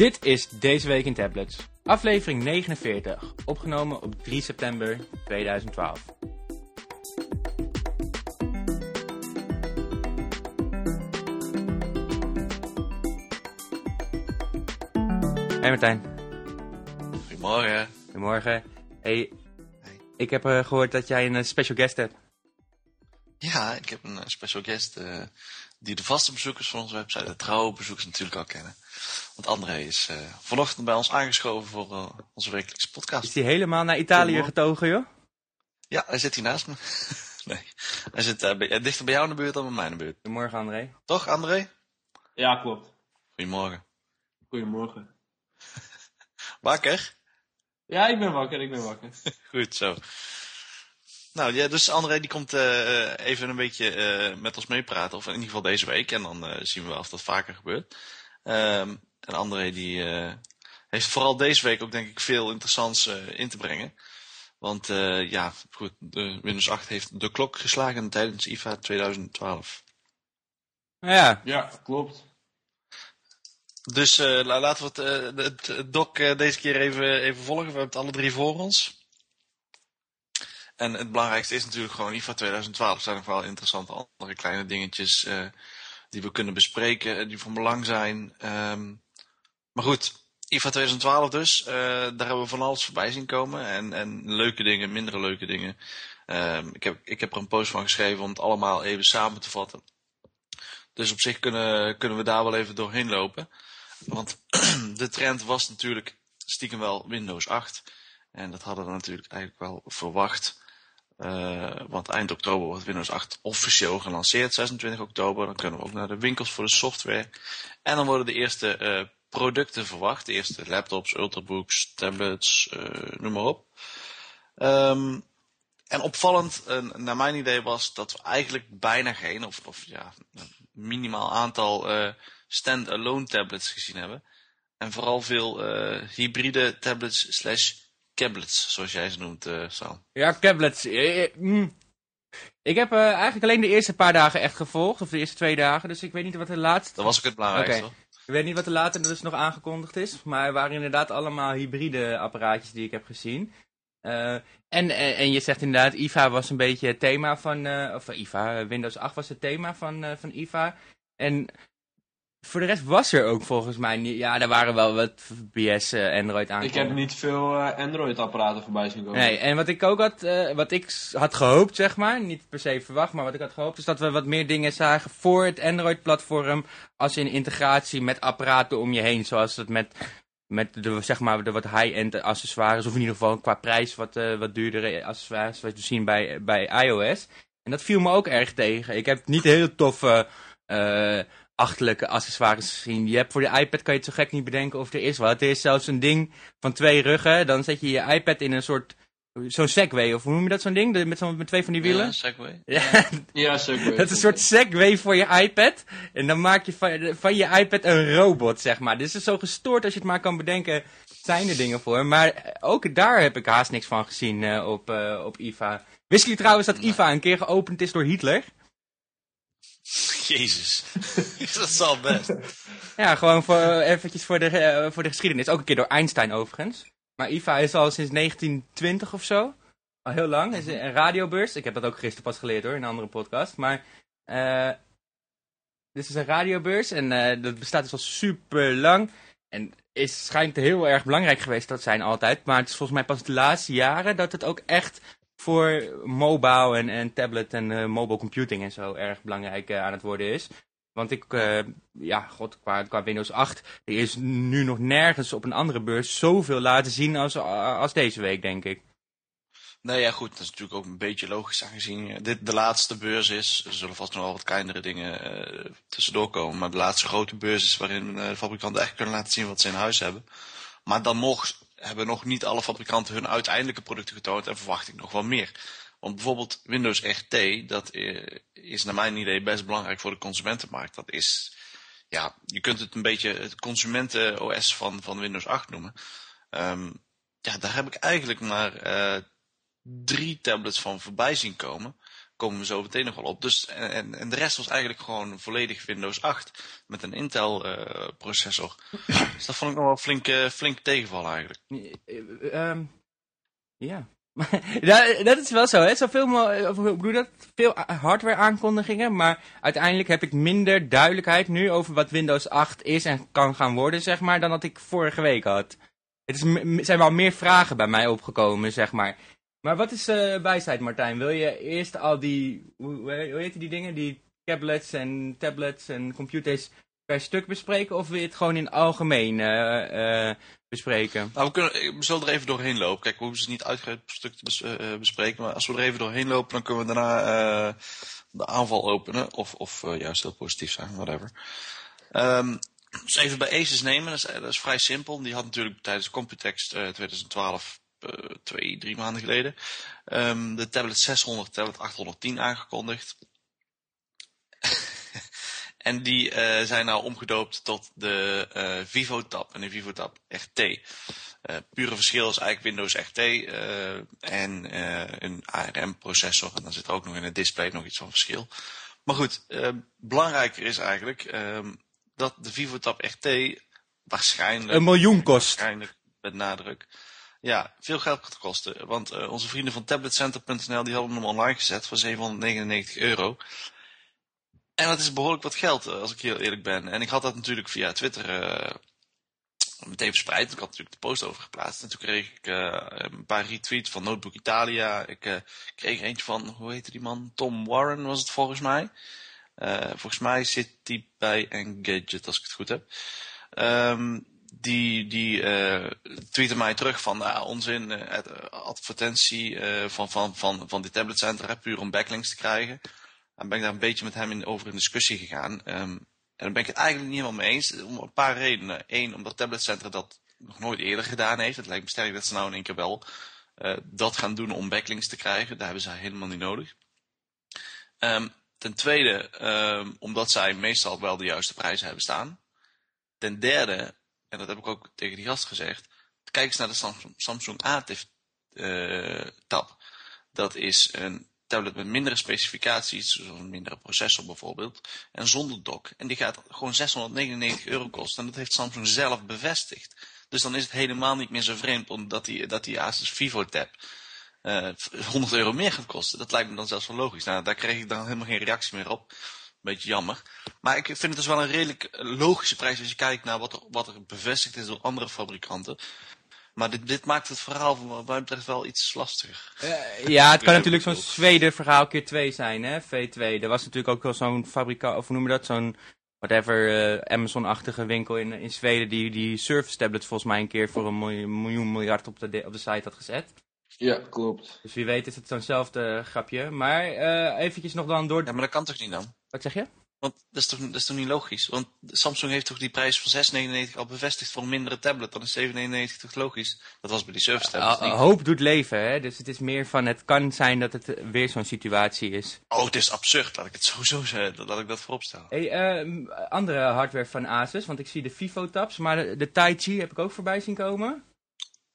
Dit is Deze Week in Tablets, aflevering 49, opgenomen op 3 september 2012. Hey Martijn, Goedemorgen. goedemorgen. Hey, Hey. ik heb eh, gehoord dat jij een eh, special guest hebt. Ja, ik heb een eh, special guest eh, die de vaste bezoekers van onze website, de trouwe bezoekers natuurlijk al kennen. Want André is eh, vanochtend bij ons aangeschoven voor onze wekelijkse Is podcast. die helemaal naar Italië Goedemorgen. getogen, joh? Ja, hij zit hier naast me. nee, hij zit eh, bij- dichter bij jou in de buurt dan bij mij in de buurt. Goedemorgen, André. Toch, André? Ja, klopt. Goedemorgen. Goedemorgen. Wakker? Ja, ik ben wakker, ik ben wakker. Goed zo. Nou ja, dus André die komt eh, eh, even een beetje eh, met ons meepraten. Of in ieder geval deze week. En dan eh, zien we of dat vaker gebeurt. Ehm, en André die eh, heeft vooral deze week ook denk ik veel interessants in te brengen. Want eh, ja, goed, de Windows 8 heeft de klok geslagen tijdens IFA 2012. Nou ja, Ja, klopt. Dus eh, la- laten we het, het, doc eh, deze keer even, even volgen. We hebben het alle drie voor ons. En het belangrijkste is natuurlijk gewoon IFA 2012. Er zijn nog wel interessante andere kleine dingetjes eh, die we kunnen bespreken, eh, die van belang zijn. Ehm, maar goed, IFA 2012 dus. eh, daar hebben we van alles voorbij zien komen. En, en leuke dingen, mindere leuke dingen. Ehm, ik, heb, ik heb er een post van geschreven om het allemaal even samen te vatten. Dus op zich kunnen, kunnen we daar wel even doorheen lopen. Want de trend was natuurlijk stiekem wel Windows 8. En dat hadden we natuurlijk eigenlijk wel verwacht. Eh, want eind oktober wordt Windows 8 officieel gelanceerd, 26 oktober. Dan kunnen we ook naar de winkels voor de software. En dan worden de eerste eh, producten verwacht. De eerste laptops, ultrabooks, tablets, eh, noem maar op. Ehm, en opvallend, naar mijn idee, was dat we eigenlijk bijna geen, of, of ja, een minimaal aantal stand-alone tablets gezien hebben. En vooral veel hybride tablets slash tablets, zoals jij ze noemt, Sam. Ja, tablets. eh, eh, mm. Ik heb eigenlijk alleen de eerste paar dagen echt gevolgd, of de eerste twee dagen, dus ik weet niet wat de laatste... Dat was ook het belangrijkste. Ik weet niet wat de later dus nog aangekondigd is, maar er waren inderdaad allemaal hybride apparaatjes die ik heb gezien. En, en, je zegt inderdaad, IVA was een beetje het thema van, eh, of eh, Windows 8 was het thema van, van IVA. En voor de rest was er ook volgens mij niet, ja, er waren wel wat BS Android Ik aankondigingen. heb niet veel eh, Android-apparaten voorbij zien komen. Nee, en wat ik ook had, eh, wat ik had gehoopt, zeg maar, niet per se verwacht, maar wat ik had gehoopt, is dat we wat meer dingen zagen voor het Android-platform, als in integratie met apparaten om je heen, zoals het met, met de, zeg maar, de wat high-end accessoires, of in ieder geval qua prijs wat, eh, wat duurdere accessoires, wat we zien bij, bij iOS. En dat viel me ook erg tegen. Ik heb niet heel toffe, achterlijke accessoires gezien. Je hebt voor de iPad kan je het zo gek niet bedenken of er is wat. Er is zelfs een ding van twee ruggen. Dan zet je je iPad in een soort... Zo'n Segway, of hoe noem je dat zo'n ding? Met, zo'n met twee van die wielen? Ja, Segway. Ja, Ja, dat is een soort Segway voor je iPad. En dan maak je van, van je iPad een robot, zeg maar. Dit is zo gestoord als je het maar kan bedenken. Zijn er dingen voor. Maar ook daar heb ik haast niks van gezien eh, op, eh, op IVA. Wisten jullie trouwens dat IVA een keer geopend is door Hitler? Jezus. dat is al best. Ja, gewoon voor, eh, eventjes voor de, eh, voor de geschiedenis. Ook een keer door Einstein overigens. Maar IVA is al sinds 1920 of zo. Al heel lang. Is een radiobeurs. Ik heb dat ook gisteren pas geleerd hoor, in een andere podcast. Maar eh dit is een radiobeurs en dat bestaat dus al super lang. En is, schijnt heel erg belangrijk geweest dat zijn altijd. Maar het is volgens mij pas de laatste jaren dat het ook echt voor mobile en, en tablet en eh, mobile computing en zo erg belangrijk eh, aan het worden is. Want ik, eh, ja, god, qua, qua Windows 8, er is nu nog nergens op een andere beurs zoveel laten zien als, als deze week, denk ik. Nee, ja goed, dat is natuurlijk ook een beetje logisch aangezien dit de laatste beurs is. Er zullen vast nog wel wat kleinere dingen tussendoor komen. Maar de laatste grote beurs is waarin de fabrikanten echt kunnen laten zien wat ze in huis hebben. Maar dan nog hebben nog niet alle fabrikanten hun uiteindelijke producten getoond en verwacht ik nog wel meer. Want bijvoorbeeld Windows RT, dat eh, is naar mijn idee best belangrijk voor de consumentenmarkt. Dat is, ja, je kunt het een beetje het consumenten-OS van, van Windows 8 noemen. Ehm, ja, daar heb ik eigenlijk maar eh, drie tablets van voorbij zien komen. Komen we zo meteen nog wel op. Dus, en, en- de rest was eigenlijk gewoon volledig Windows 8 met een Intel eh, processor. dus dat vond ik nog wel flink, eh, flink tegenvallen eigenlijk. Eh, eh, ehm, ja. dat, dat is wel zo, hè? Zoveel of bedoel dat? Veel hardware aankondigingen, maar uiteindelijk heb ik minder duidelijkheid nu over wat Windows 8 is en kan gaan worden, zeg maar, dan dat ik vorige week had. Het is, zijn wel meer vragen bij mij opgekomen, zeg maar. Maar wat is eh wijsheid, Martijn? Wil je eerst al die, hoe, hoe heet die dingen, die tablets en tablets en computers per stuk bespreken, of wil je het gewoon in algemeen eh, eh, bespreken? Nou, we, kunnen, we zullen er even doorheen lopen. Kijk, we hoeven ze niet uitgebreid stuk te bes- bespreken. Maar als we er even doorheen lopen, dan kunnen we daarna de aanval openen. Of, of juist heel positief zijn, whatever. Ehm, dus even bij Asus nemen, dat is, dat is vrij simpel. Die had natuurlijk tijdens Computex eh, 2012, eh, twee, drie maanden geleden, ehm, de tablet 600, tablet 810 aangekondigd. en die eh, zijn nou omgedoopt tot de eh VivoTab en de VivoTab RT. Eh pure verschil is eigenlijk Windows RT en een ARM-processor. En dan zit er ook nog in het display nog iets van verschil. Maar goed, belangrijker is eigenlijk ehm, dat de VivoTab RT waarschijnlijk... Een miljoen kost. Waarschijnlijk, met nadruk. Ja, veel geld gaat kosten. Want eh, onze vrienden van tabletcenter.nl die hadden hem online gezet voor 799 euro. En dat is behoorlijk wat geld, eh, als ik heel eerlijk ben. En ik had dat natuurlijk via Twitter eh, meteen verspreid. Ik had natuurlijk de post over geplaatst. En toen kreeg ik een paar retweets van Notebook Italia. Ik kreeg eentje van, hoe heette die man? Tom Warren was het volgens mij. Volgens mij zit die bij Engadget, als ik het goed heb. Ehm, die die eh mij terug van nou, onzin, eh, eh, advertentie van, van, van, van die tabletcenter, puur om backlinks te krijgen. En ben ik daar een beetje met hem in, over in discussie gegaan. Ehm, en daar ben ik het eigenlijk niet helemaal mee eens. Om een paar redenen. Eén, omdat tabletcenter dat nog nooit eerder gedaan heeft. Het lijkt me sterk dat ze nou in één keer wel dat gaan doen om backlinks te krijgen. Daar hebben zij helemaal niet nodig. Ehm, ten tweede, ehm, omdat zij meestal wel de juiste prijzen hebben staan. Ten derde, en dat heb ik ook tegen die gast gezegd, kijk eens naar de Samsung, Samsung ATIF eh. Dat is een tablet met mindere specificaties, zoals een mindere processor bijvoorbeeld, en zonder dock. En die gaat gewoon 699 euro kosten en dat heeft Samsung zelf bevestigd. Dus dan is het helemaal niet meer zo vreemd omdat die, dat die Asus Vivo tab eh, 100 euro meer gaat kosten. Dat lijkt me dan zelfs wel logisch. Nou, daar kreeg ik dan helemaal geen reactie meer op. Beetje jammer. Maar ik vind het dus wel een redelijk logische prijs als je kijkt naar wat er, wat er bevestigd is door andere fabrikanten. Maar dit, dit maakt het verhaal van wat mij betreft wel iets lastiger. Eh, ja, het kan natuurlijk zo'n. Zweden verhaal keer 2 zijn, hè, V2. Er was natuurlijk ook wel zo'n fabrikant, of hoe noem je dat, zo'n whatever eh, Amazon-achtige winkel in, in Zweden die die Surface tablets volgens mij een keer voor een miljoen, miljoen miljard op de, de- op de site had gezet. Ja, klopt. Dus wie weet is het zo'nzelfde grapje. Maar eh eventjes nog dan door... Ja, maar dat kan toch niet dan? Wat zeg je? Want dat is toch, dat is toch niet logisch? Want Samsung heeft toch die prijs van 6,99 al bevestigd voor een mindere tablet. Dan is 7,99 toch logisch? Dat was bij die Uh, niet. hoop doet leven, hè. Dus het is meer van, het kan zijn dat het weer zo'n situatie is. Oh, het is absurd. Laat ik het sowieso zeggen. Laat ik dat voorop stellen. Hey, ehm, andere hardware van Asus, want ik zie de Vivo-tabs, maar de, de Tai Chi heb ik ook voorbij zien komen.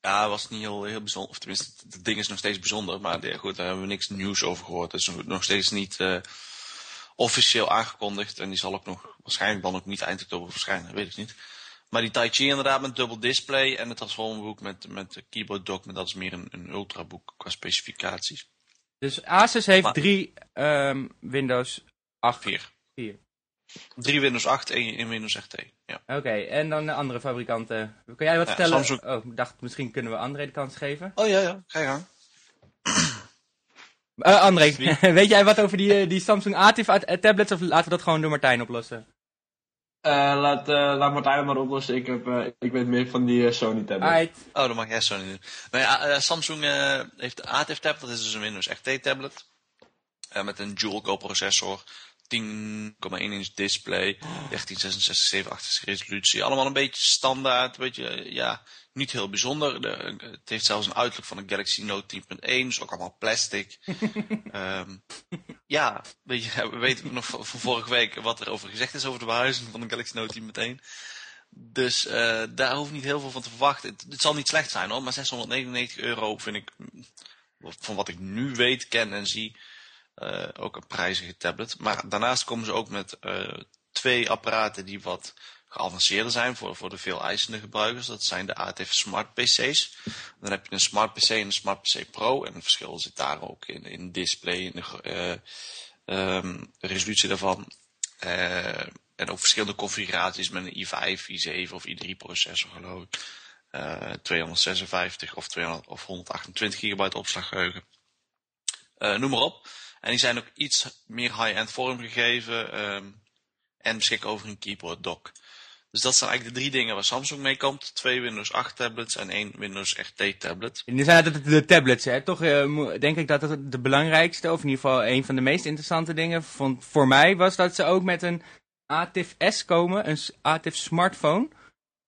Ja, was niet heel, heel bijzonder. Of tenminste, het ding is nog steeds bijzonder. Maar ja, goed, daar hebben we niks nieuws over gehoord. Het is nog- nog steeds niet eh, officieel aangekondigd. En die zal ook nog waarschijnlijk dan ook niet eind oktober verschijnen. Weet ik niet. Maar die Tai Chi inderdaad met dubbel display. En het transformerboek met, met de keyboard dock. Maar dat is meer een, een ultraboek qua specificaties. Dus Asus heeft Maar- drie ehm, Windows 8. Vier. Vier. Drie Windows 8, één in Windows RT. Ja. Oké, en dan de andere fabrikanten. Kan jij wat Ja, vertellen? Samsung- Oh, ik dacht misschien kunnen we André de kans geven. Oh ja, ja. Ga je gang. Eh André, weet jij wat over die, eh, die Samsung ATIF eh, tablets of laten we dat gewoon door Martijn oplossen? Eh, laat, eh, laat Martijn het maar oplossen. Ik, heb, eh, ik weet meer van die Sony tablet. Oh, dat mag jij zo niet doen. Nou ja, eh, Samsung eh, heeft de ATIF tablet, dat is dus een Windows RT tablet. Eh, met een dual-core processor, 10,1 inch display, 1366 768 resolutie. Allemaal een beetje standaard, een beetje, eh, ja, niet heel bijzonder. De, het heeft zelfs een uiterlijk van een Galaxy Note 10.1, dus ook allemaal plastic. Ehm, ja, weet je, we weten nog van, van vorige week wat er over gezegd is over de behuizing van een Galaxy Note 10.1. Dus eh, daar hoef ik niet heel veel van te verwachten. Het, het zal niet slecht zijn hoor, maar 699 euro vind ik, mm, van wat ik nu weet, ken en zie, ook een prijzige tablet. Maar daarnaast komen ze ook met eh, twee apparaten die wat geavanceerder zijn voor, voor de veel eisende gebruikers. Dat zijn de ATF Smart PC's. Dan heb je een Smart PC en een Smart PC Pro. En het verschil zit daar ook in, in display, in de, uh, um, resolutie daarvan. En ook verschillende configuraties met een i5, i7 of i3 processor geloof ik. 256 of, 200, of 128 gigabyte opslaggeheugen. noem maar op. En die zijn ook iets meer high-end vormgegeven. Um, en beschikken over een keyboard dock. Dus dat zijn eigenlijk de drie dingen waar Samsung mee komt. Twee Windows 8 tablets en één Windows RT tablet. En nu zijn het de tablets, hè? Toch uh, denk ik dat het de belangrijkste, of in ieder geval een van de meest interessante dingen vond, voor mij, was dat ze ook met een ATIF S komen, een ATIF smartphone.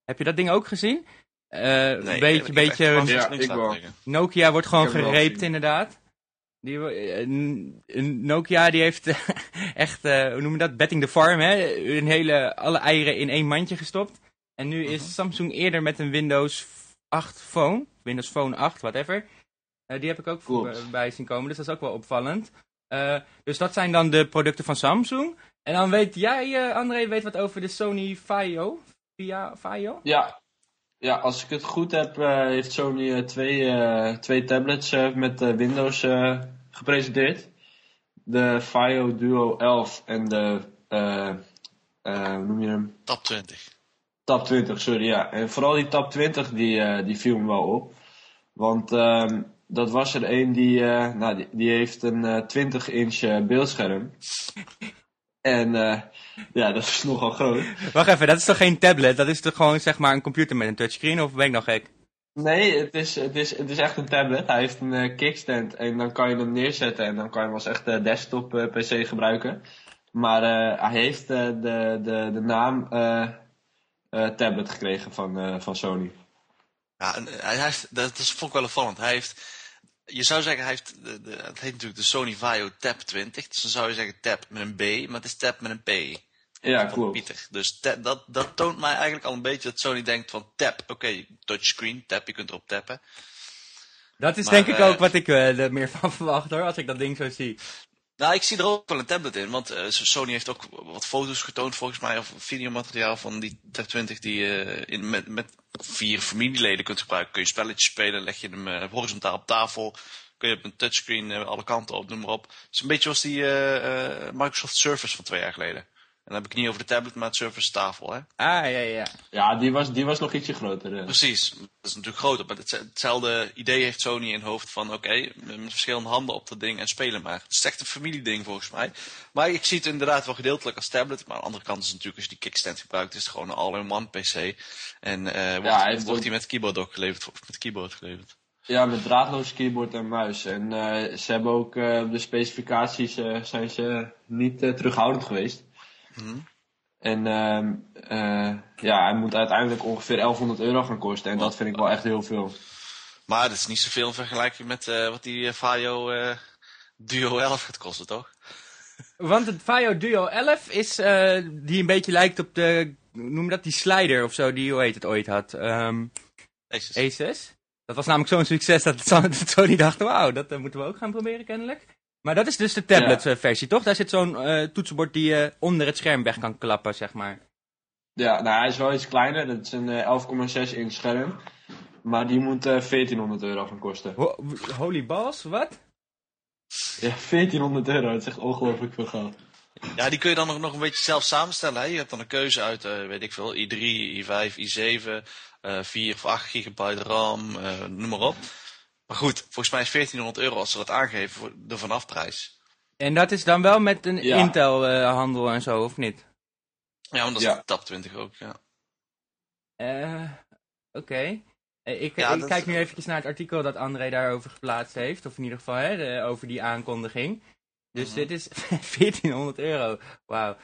Heb je dat ding ook gezien? Uh, nee, beetje, beetje, ja. Nokia wordt gewoon gereept inderdaad. Die, Nokia die heeft echt, uh, hoe noem je dat, betting the farm, hè? Een hele, alle eieren in één mandje gestopt. En nu is Samsung eerder met een Windows 8 phone, Windows Phone 8, whatever. Die heb ik ook voorbij zien komen, dus dat is ook wel opvallend. Uh, dus dat zijn dan de producten van Samsung. En dan weet jij, André, weet wat over de Sony Vaio? Via, Vaio? Ja. Ja, als ik het goed heb, heeft Sony twee, twee tablets met Windows gepresenteerd. De Fio Duo 11 en de, hoe noem je hem? Tab 20. Tab 20, sorry, ja. En vooral die Tab 20, die, die viel me wel op. Want uh, dat was er een die, nou, die, die, heeft een 20-inch beeldscherm. en ja, dat is nogal groot. Wacht even, dat is toch geen tablet? Dat is toch gewoon zeg maar een computer met een touchscreen? Of ben ik nog gek? Nee, het is, het, is, het is echt een tablet. Hij heeft een uh, kickstand en dan kan je hem neerzetten en dan kan je hem als echt uh, desktop uh, PC gebruiken. Maar hij heeft de, de, de naam tablet gekregen van, van Sony. Ja, hij heeft, dat is, vond ik wel opvallend. Hij heeft, je zou zeggen, hij heeft, de, de, het heet natuurlijk de Sony Vaio Tab 20. Dus dan zou je zeggen Tab met een B, maar het is Tab met een P. Ja, klopt. Pieter. Dus dat, dat toont mij eigenlijk al een beetje dat Sony denkt van tap. Oké, okay, touchscreen, tap, je kunt erop tappen. Dat is denk ik uh, ook wat ik uh, er meer van verwacht hoor, als ik dat ding zo zie. Nou, ik zie er ook wel een tablet in, want uh, Sony heeft ook wat foto's getoond volgens mij, of videomateriaal van die Tab 20 die je in, met, met vier familieleden kunt gebruiken. Kun je spelletjes spelen, leg je hem horizontaal op tafel, kun je op een touchscreen alle kanten op, noem maar op. Het is een beetje zoals die Microsoft Surface van twee jaar geleden. En dan heb ik niet over de tablet, maar het Surface tafel, hè? Ah, ja, ja. Ja, die was, die was nog ietsje groter. Precies. Dat is natuurlijk groter. Maar hetzelfde idee heeft Sony in hoofd van, oké, met verschillende handen op dat ding en spelen maar. Het is echt een familieding volgens mij. Maar ik zie het inderdaad wel gedeeltelijk als tablet. Maar aan de andere kant is het natuurlijk, als je die kickstand gebruikt, is het gewoon een all-in-one PC. En uh, wordt, ja, hij wordt hij met keyboard ook geleverd, of met keyboard geleverd. Ja, met draadloos keyboard en muis. En uh, ze hebben ook uh, de specificaties zijn ze niet terughoudend geweest. Mhm. En uh, ja, hij moet uiteindelijk ongeveer 1100 euro gaan kosten. En dat vind ik wel echt heel veel. Maar dat is niet zoveel in vergelijking met uh, wat die Vaio uh, Duo 11 gaat kosten, toch? Want het Vaio Duo 11 is, die een beetje lijkt op de, noem dat, die slider of zo, die, hoe heet het, ooit had. Um. Asus. Dat was namelijk zo'n succes dat Sony dacht, wauw, dat moeten we ook gaan proberen kennelijk. Maar dat is dus de tablet-versie, toch? Daar zit zo'n uh, toetsenbord die je onder het scherm weg kan klappen, zeg maar. Ja, nou hij is wel iets kleiner. Dat is een uh, 11,6 inch scherm. Maar die moet uh, eh, 1400 euro gaan kosten. Ho holy balls, wat? Ja, 1400 euro. Dat is echt ongelooflijk veel geld. Ja, die kun je dan nog, nog een beetje zelf samenstellen. Hè? Je hebt dan een keuze uit, uh, weet ik veel, i3, i5, i7, uh, 4 of 8 gigabyte RAM, uh, noem maar op. Maar goed, volgens mij is 1400 euro als ze dat aangeven voor de vanafprijs. En dat is dan wel met een Intel-handel en zo, of niet? Ja, want dat is de TAP 20 ook, ja. Uh, Oké. Eh, ik, ik kijk nu eventjes naar het artikel dat André daarover geplaatst heeft. Of in ieder geval hè, de, over die aankondiging. Dus mhm. dit is 1400 euro. Wauw.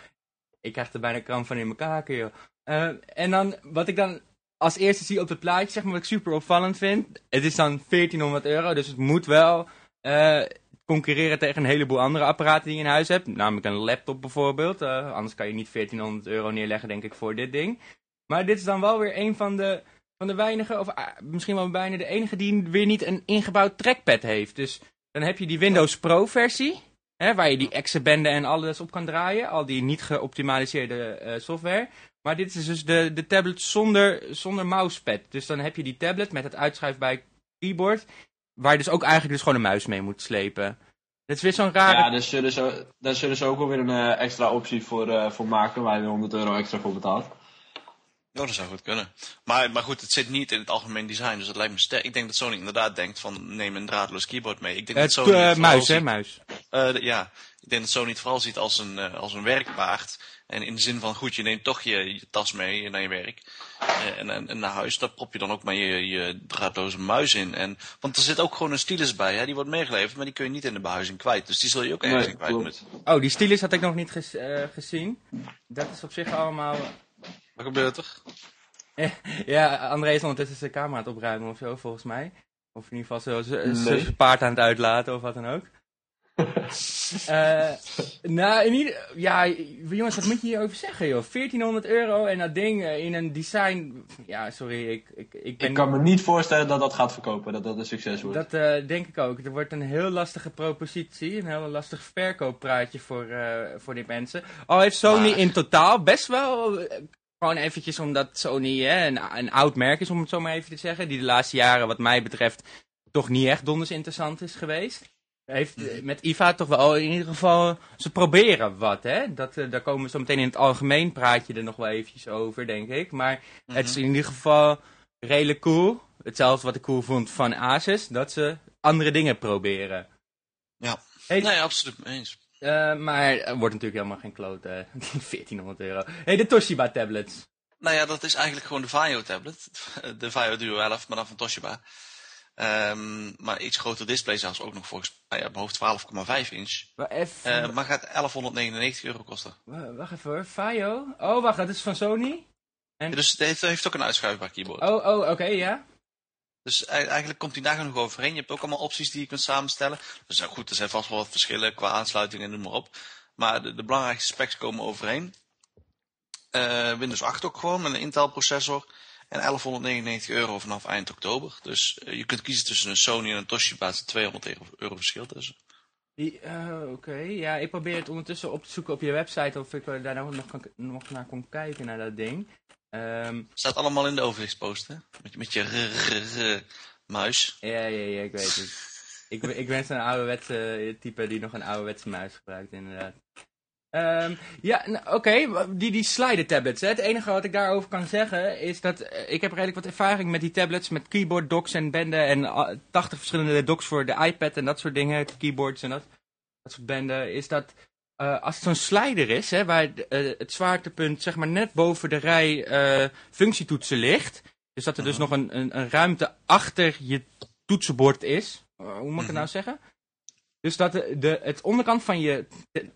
Ik krijg er bijna kramp van in mijn kaken, joh. Uh, en dan, wat ik dan als eerste zie op het plaatje, zeg maar, wat ik super opvallend vind. Het is dan 1400 euro, dus het moet wel uh, concurreren tegen een heleboel andere apparaten die je in huis hebt. Namelijk een laptop bijvoorbeeld. Uh, anders kan je niet 1400 euro neerleggen, denk ik, voor dit ding. Maar dit is dan wel weer een van de, van de weinige, of uh, misschien wel bijna de enige die weer niet een ingebouwd trackpad heeft. Dus dan heb je die Windows Pro versie. Hè, waar je die exe-benden en alles op kan draaien. Al die niet geoptimaliseerde eh, software. Maar dit is dus de, de tablet zonder, zonder mousepad. Dus dan heb je die tablet met het uitschuifbaar keyboard. Waar je dus ook eigenlijk dus gewoon een muis mee moet slepen. Dat is weer zo'n rare... Ja, daar zullen, ze, daar zullen ze ook wel weer een eh, extra optie voor, eh, voor maken, waar je 100 euro extra voor betaalt. Nou, dat zou goed kunnen. Maar, maar goed, het zit niet in het algemeen design, dus dat lijkt me sterk. Ik denk dat Sony inderdaad denkt van, neem een draadloos keyboard mee. Ik denk Eh, dat Sony eh, het vooral muis, hè, ziet- muis. Eh, ja, ik denk dat Sony het vooral ziet als een, als een werkpaard. En in de zin van, goed, je neemt toch je, je tas mee naar je werk. Eh, en, en, en naar huis, daar prop je dan ook maar je, je draadloze muis in. En, want er zit ook gewoon een stylus bij, hè? die wordt meegeleverd, maar die kun je niet in de behuizing kwijt. Dus die zul je ook ergens in kwijt moeten. Oh, die stylus had ik nog niet ges- eh, gezien. Dat is op zich allemaal... Wat gebeurt er? Ja, André is ondertussen zijn camera aan het opruimen of zo, volgens mij. Of in ieder geval zo Nee. zijn paard aan het uitlaten of wat dan ook. Eh, nou, in ieder, ja, jongens, wat moet je hierover zeggen, joh? 1400 euro en dat ding eh, in een design. Ja, sorry, ik, ik, ik ben. Ik kan me niet voorstellen dat dat gaat verkopen, dat dat een succes wordt. Dat eh, denk ik ook. Er wordt een heel lastige propositie, een heel lastig verkooppraatje voor, voor die mensen. Al heeft Sony Maar- in totaal best wel, gewoon eventjes omdat Sony hè, een, een oud merk is, om het zo maar even te zeggen, die de laatste jaren wat mij betreft toch niet echt donders interessant is geweest. Heeft eh, met IVA toch wel in ieder geval, ze proberen wat hè. Dat, eh, daar komen we zo meteen in het algemeen praatje er nog wel eventjes over, denk ik. Maar het is in ieder geval redelijk cool. Hetzelfde wat ik cool vond van Asus, dat ze andere dingen proberen. Ja. Hey, Nee, absoluut eens. eh, maar er wordt natuurlijk helemaal geen kloot. eh 1400 euro. hey, de Toshiba tablets. Nou ja, dat is eigenlijk gewoon de Vaio tablet. De Vaio Duo 11, maar dan van Toshiba. Ehm, maar iets groter display zelfs ook nog volgens mij. Ja, op hoofd 12,5 inch. Even- Eh, maar gaat 1199 euro kosten. wa- wacht even hoor. Faio? Oh, wacht, dat is van Sony? Ja, dus het heeft, heeft ook een uitschuifbaar keyboard. Oh, oh, oké, ja. Dus e- eigenlijk komt hij daar genoeg overheen. Je hebt ook allemaal opties die je kunt samenstellen. Dus ja, goed, er zijn vast wel wat verschillen qua aansluiting en noem maar op. Maar de, de belangrijkste specs komen overeen. Eh, Windows 8 ook gewoon met een Intel processor. En 1199 euro vanaf eind oktober. Dus eh, je kunt kiezen tussen een Sony en een Toshiba. Er zit 200 euro, verschil tussen. Eh, Oké, ja, ik probeer het ondertussen op te zoeken op je website of ik daar nog, nog, kan- nog naar kon kijken, naar dat ding. Ehm, Staat allemaal in de overzichtspost, hè? Met, met je muis. ja, ja, ja, ik weet het. ik, ben- ik ben zo'n ouderwetse eh, type die nog een ouderwetse muis gebruikt, inderdaad. Ehm, ja, nou, oké, die, die slider tablets. Hè. Het enige wat ik daarover kan zeggen is dat eh, ik heb redelijk wat ervaring met die tablets, met keyboard docks en benden en ah, 80 verschillende docks voor de iPad en dat soort dingen, keyboards en dat, dat soort benden, is dat eh, als het zo'n slider is, hè, waar eh, het zwaartepunt zeg maar net boven de rij functietoetsen ligt, dus dat er dus nog een, een, een ruimte achter je toetsenbord is, hoe moet ik het nou zeggen? Dus dat de, de, het onderkant van je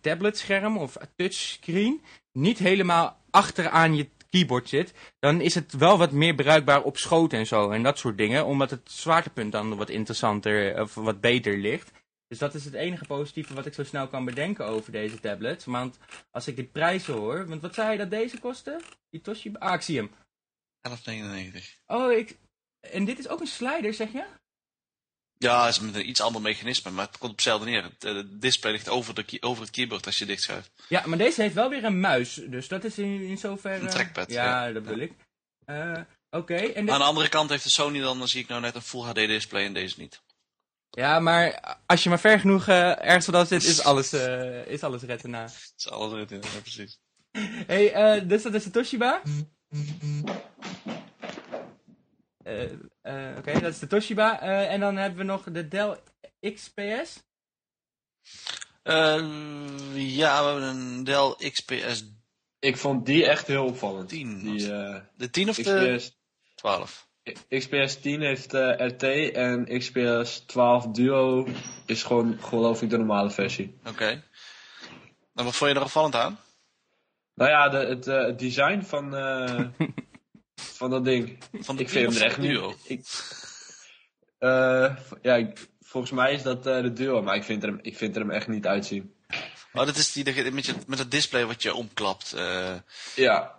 tabletscherm of touchscreen niet helemaal achteraan je keyboard zit, dan is het wel wat meer bruikbaar op schoot en zo en dat soort dingen, omdat het zwaartepunt dan wat interessanter of wat beter ligt. Dus dat is het enige positieve wat ik zo snel kan bedenken over deze tablets. Want als ik de prijzen hoor, want wat zei je dat deze kostte? Die Toshiba? Hem. 1199. Oh, ik... En dit is ook een slider, zeg je? Ja, het is met een iets ander mechanisme, maar het komt op hetzelfde neer. Het, eh, het display ligt over, de, over het keyboard als je dicht schuift. Ja, maar deze heeft wel weer een muis. Dus dat is in, in zoverre... Een trackpad, Ja, ja. dat bedoel ik. Eh, Oké, en de- Aan de andere kant heeft de Sony dan, dan zie ik nou net een Full HD display en deze niet. Ja, maar als je maar ver genoeg eh, ergens vandaan zit, is alles, eh is alles retina. Het is alles erin, ja, precies. hey, eh, dus dat is de Toshiba. Eh, eh, Oké, dat is de Toshiba. Eh, en dan hebben we nog de Dell XPS. Eh, ja, we hebben een Dell XPS Ik vond die echt heel opvallend. 10. Die, de 10 of de XPS, 12? XPS 10 heeft eh, RT en XPS 12 Duo is gewoon, geloof ik, de normale versie. Oké. En wat vond je er opvallend aan? Nou ja, de, het, eh, het design van, eh, van dat ding. Van de Ik 10 vind hem er echt. Duo? Ik, eh, ja, ik- volgens mij is dat eh, de Duo, maar ik vind, er hem, ik vind er hem echt niet uitzien. Oh, dat is die de- met, je, met het display wat je omklapt. eh. Ja,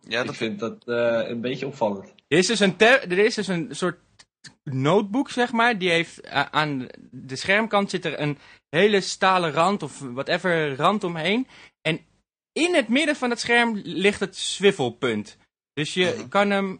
ja, ik dat, vind dat eh, een beetje opvallend. Er is dus een, er is dus een soort notebook, zeg maar. Die heeft aan de schermkant zit er een hele stalen rand of whatever rand omheen. En in het midden van het scherm ligt het swivelpunt. Dus je Mhm. kan hem...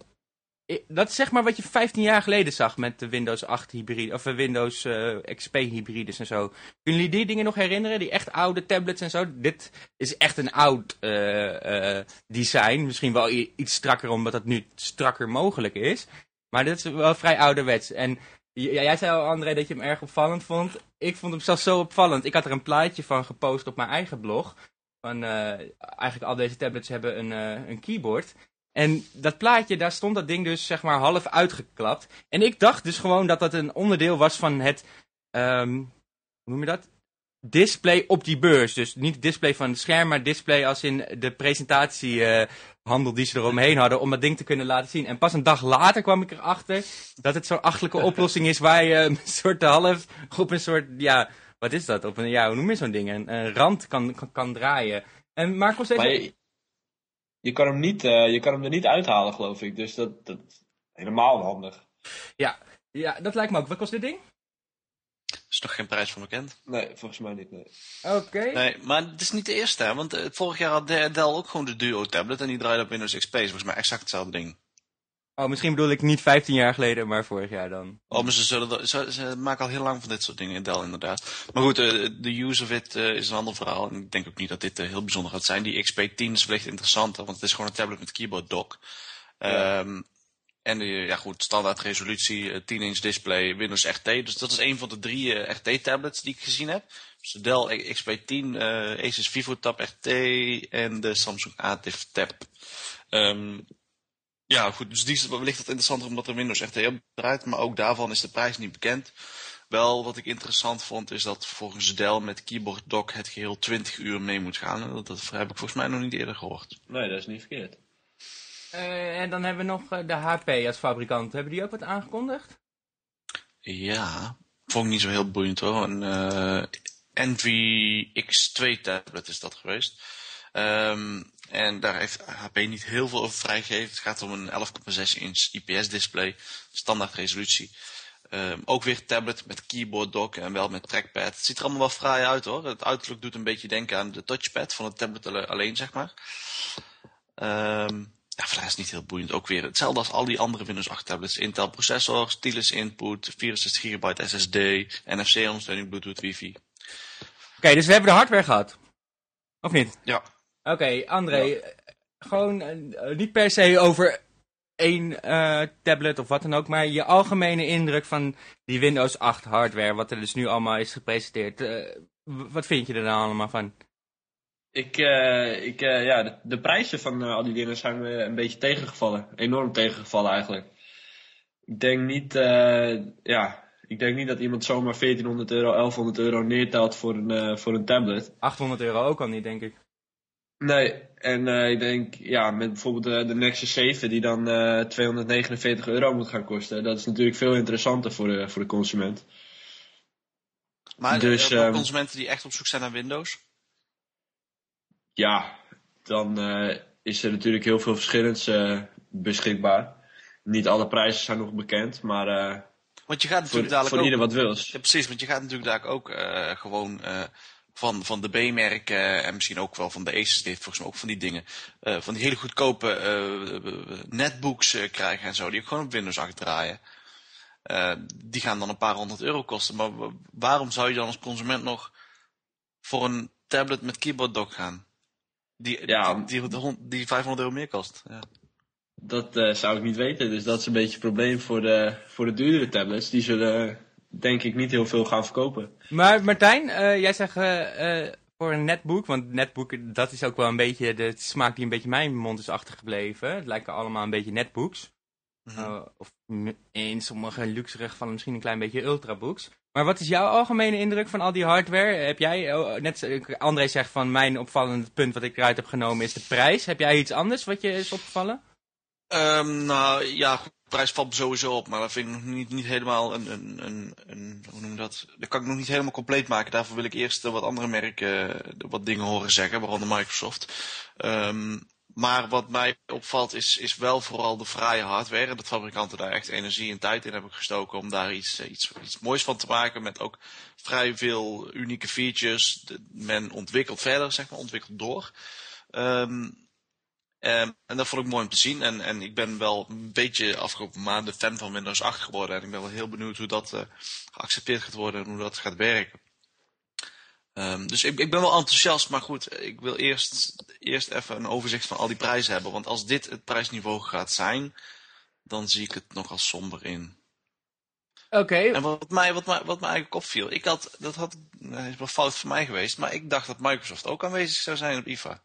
Dat is zeg maar wat je 15 jaar geleden zag met de Windows 8 hybride, of eh, Windows eh, XP hybrides en zo. Kunnen jullie die dingen nog herinneren? Die echt oude tablets en zo? Dit is echt een oud eh, design. Misschien wel iets strakker omdat het nu strakker mogelijk is. Maar dit is wel vrij ouderwets. En j- jij zei al, André, dat je hem erg opvallend vond. Ik vond hem zelfs zo opvallend. Ik had er een plaatje van gepost op mijn eigen blog. Van, eigenlijk al deze tablets hebben een, een keyboard. En dat plaatje, daar stond dat ding dus zeg maar half uitgeklapt. En ik dacht dus gewoon dat dat een onderdeel was van het, ehm, hoe noem je dat? Display op die beurs. Dus niet het display van het scherm, maar display als in de presentatiehandel die ze eromheen hadden om dat ding te kunnen laten zien. En pas een dag later kwam ik erachter dat het zo'n achtelijke oplossing is waar je een soort half op een soort, ja, wat is dat? Op een, ja, hoe noem je zo'n ding? Een, een rand kan, kan, kan draaien. En Marco zei... Je, kan hem niet, eh, je kan hem er niet uithalen, geloof ik. Dus dat, dat is helemaal handig. Ja, dat lijkt me ook. Wat kost dit ding? Er is nog geen prijs van bekend. Nee, volgens mij niet. Nee. Oké. Nee, maar het is niet de eerste, hè? Want eh, vorig jaar had De- Dell ook gewoon de Duo tablet en die draaide op Windows XP. is volgens mij exact hetzelfde ding. Oh, misschien bedoel ik niet 15 jaar geleden, maar vorig jaar dan. Oh, maar ze, zullen ze, ze maken al heel lang van dit soort dingen in Dell, inderdaad. Maar goed, eh, de use of it eh, is een ander verhaal. En ik denk ook niet dat dit eh, heel bijzonder gaat zijn. Die XP10 is wellicht interessanter, want het is gewoon een tablet met keyboard dock. Ja. Ehm, en ja goed, standaard resolutie, eh, 10 inch display, Windows RT. Dus dat is een van de drie RT tablets die ik gezien heb. Dus de Dell XP10, eh Asus VivoTab RT en de Samsung ATIV Tab. Ehm, ja goed, dus die is wellicht wat interessanter omdat er Windows RT op draait. Maar ook daarvan is de prijs niet bekend. Wel, wat ik interessant vond, is dat volgens Dell met keyboard dock het geheel 20 uur mee moet gaan. Dat, dat heb ik volgens mij nog niet eerder gehoord. nee, dat is niet verkeerd. Eh, en dan hebben we nog eh, de HP als fabrikant. Hebben die ook wat aangekondigd? Ja, vond ik niet zo heel boeiend hoor. Een eh Envy X2 tablet is dat geweest. Ehm, en daar heeft HP niet heel veel over vrijgegeven. Het gaat om een 11,6 inch IPS display, standaard resolutie. Ehm, ook weer tablet met keyboard dock en wel met trackpad. Het ziet er allemaal wel fraai uit hoor. Het uiterlijk doet een beetje denken aan de touchpad van het tablet alle- alleen zeg maar. Ehm ja, voor de rest niet heel boeiend. Ook weer hetzelfde als al die andere Windows 8 tablets. Intel processor, stylus input, 64 GB SSD, NFC ondersteuning, Bluetooth, wifi. Oké, dus we hebben de hardware gehad. Of niet? Ja. Oké, André. eh, Gewoon eh, niet per se over één eh, tablet of wat dan ook, maar je algemene indruk van die Windows 8 hardware, wat er dus nu allemaal is gepresenteerd. Wat vind je er dan allemaal van? Ik, ik, ja, de, de prijzen van al die dingen zijn me een beetje tegengevallen. Enorm tegengevallen eigenlijk. Ik denk niet, ja, ik denk niet dat iemand zomaar 1400 euro, 1100 euro neertelt voor een, voor een tablet. 800 euro ook al niet, denk ik. Nee, en eh, ik denk, ja, met bijvoorbeeld de, de Nexus 7 die dan eh 249 euro moet gaan kosten. Dat is natuurlijk veel interessanter voor de, voor de consument. Maar Dus, dus, ehm, consumenten die echt op zoek zijn naar Windows. Ja, dan eh, is er natuurlijk heel veel verschillends eh, beschikbaar. Niet alle prijzen zijn nog bekend, maar eh, Want je gaat voor, natuurlijk dadelijk voor ook... ieder wat wils. Ja, precies, want je gaat natuurlijk daar ook eh, gewoon eh, van, van de B-merken en misschien ook wel van de Asus, die heeft volgens mij ook van die dingen, eh, van die hele goedkope eh, netbooks eh, krijgen en zo, die ook gewoon op Windows 8 draaien. Die gaan dan een paar honderd euro kosten, maar wa- waarom zou je dan als consument nog voor een tablet met keyboard dock gaan? Die, Ja. die, die, die, die 500 euro meer kost. Ja. Dat zou ik niet weten. Dus dat is een beetje het probleem voor de, voor de duurdere tablets. Die zullen denk ik niet heel veel gaan verkopen. Maar Martijn, eh, jij zegt eh, eh, voor een netbook, want netboek, dat is ook wel een beetje de smaak die een beetje mijn mond is achtergebleven. Het lijken allemaal een beetje netbooks. Mhm. Uh, of in sommige luxere gevallen misschien een klein beetje ultrabooks. Maar wat is jouw algemene indruk van al die hardware? Heb jij, oh, net zoals André zegt van mijn opvallende punt wat ik eruit heb genomen is de prijs. Heb jij iets anders wat je is opgevallen? Ehm, nou ja, prijs valt sowieso op, maar dat vind ik nog niet, niet helemaal een, een, een, een, hoe noem dat? Dat kan ik nog niet helemaal compleet maken. Daarvoor wil ik eerst eh, wat andere merken eh, wat dingen horen zeggen, waaronder Microsoft. Ehm, maar wat mij opvalt is, is wel vooral de fraaie hardware. Dat fabrikanten daar echt energie en tijd in hebben gestoken om daar iets, iets, iets moois van te maken. Met ook vrij veel unieke features. men ontwikkelt verder, zeg maar, ontwikkelt door. Um, Um, en dat vond ik mooi om te zien. En, en ik ben wel een beetje afgelopen maanden fan van Windows 8 geworden. En ik ben wel heel benieuwd hoe dat uh, geaccepteerd gaat worden en hoe dat gaat werken. Um, dus ik, ik ben wel enthousiast, maar goed, ik wil eerst, eerst even een overzicht van al die prijzen hebben. Want als dit het prijsniveau gaat zijn, dan zie ik het nogal somber in. Oké. En wat mij, wat, mij, wat mij eigenlijk opviel, ik had, dat had, dat is wel fout voor mij geweest, maar ik dacht dat Microsoft ook aanwezig zou zijn op IFA.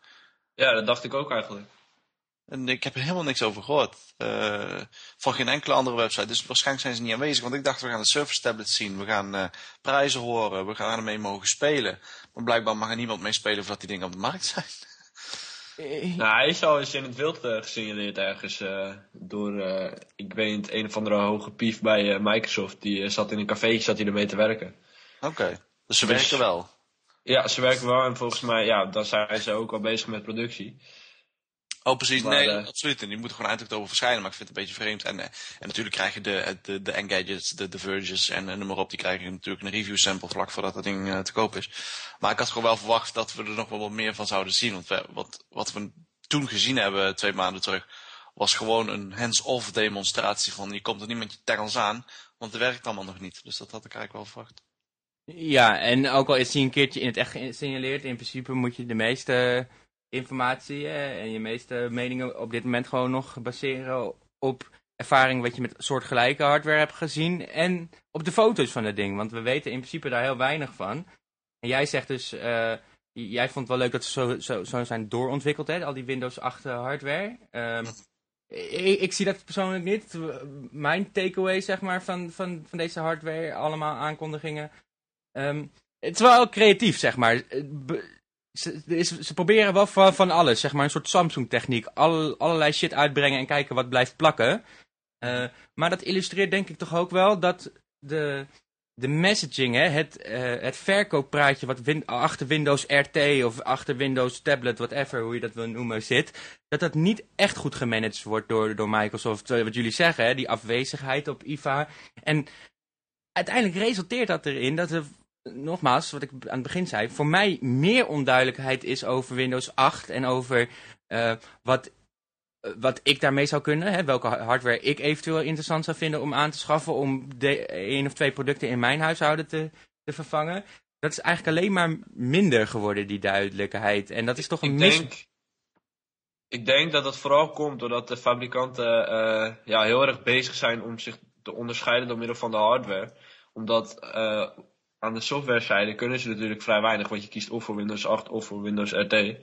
Ja, dat dacht ik ook eigenlijk. En ik heb er helemaal niks over gehoord. Uh, van geen enkele andere website. Dus waarschijnlijk zijn ze niet aanwezig. Want ik dacht, we gaan de Surface tablets zien. We gaan uh, prijzen horen. We gaan ermee mogen spelen. Maar blijkbaar mag er niemand mee spelen voordat die dingen op de markt zijn. Eh. Nou, hij is al eens in het wild gesignaleerd ergens door, ik weet niet, een of andere hoge pief bij Microsoft. Die zat in een café, zat hij ermee te werken. Oké, dus ze dus, werken wel? Ja, ze werken wel en volgens mij, ja, dan zijn ze ook al bezig met productie. Oh, precies. nee, uh, absoluut. En die moeten gewoon eindelijk over verschijnen. Maar ik vind het een beetje vreemd. En, eh, en natuurlijk krijg je de, de, de Engadgets, de, de Verges en, en noem maar op. Die krijgen natuurlijk een review sample vlak voordat dat ding uh, te koop is. Maar ik had gewoon wel verwacht dat we er nog wel wat meer van zouden zien. Want we, wat, wat we toen gezien hebben, twee maanden terug, was gewoon een hands-off demonstratie van je komt er niet met je tangels aan. Want het werkt allemaal nog niet. Dus dat had ik eigenlijk wel verwacht. Ja, en ook al is hij een keertje in het echt gesignaleerd, in principe moet je de meeste informatie en je meeste meningen op dit moment gewoon nog baseren op ervaring wat je met soortgelijke hardware hebt gezien en op de foto's van het ding. Want we weten in principe daar heel weinig van. En jij zegt dus, uh, jij vond het wel leuk dat ze zo, zo, zo zijn doorontwikkeld, hè, al die Windows 8 hardware. Um, ik, zie dat persoonlijk niet. Mijn takeaway zeg maar, van, van, van deze hardware, allemaal aankondigingen. Um, het is wel creatief, zeg maar ze, ze, proberen wel van, van, alles, zeg maar, een soort Samsung-techniek. All, allerlei shit uitbrengen en kijken wat blijft plakken. Uh, maar dat illustreert denk ik toch ook wel dat de, de messaging, hè, het, uh, het verkooppraatje wat achter Windows RT of achter Windows Tablet, whatever, hoe je dat wil noemen, zit, dat dat niet echt goed gemanaged wordt door, door Microsoft. Wat jullie zeggen, hè, die afwezigheid op IFA. En uiteindelijk resulteert dat erin dat er nogmaals, wat ik aan het begin zei, voor mij meer onduidelijkheid is over Windows 8 en over uh, wat, uh, wat ik daarmee zou kunnen. Hè, welke hardware ik eventueel interessant zou vinden om aan te schaffen om de één of twee producten in mijn huishouden te, te vervangen. Dat is eigenlijk alleen maar minder geworden, die duidelijkheid. En dat is toch een ik mis... Denk, ik denk dat het vooral komt doordat de fabrikanten uh, ja, heel erg bezig zijn om zich te onderscheiden door middel van de hardware. Omdat aan de softwarezijde kunnen ze natuurlijk vrij weinig, want je kiest of voor Windows 8 of voor Windows RT.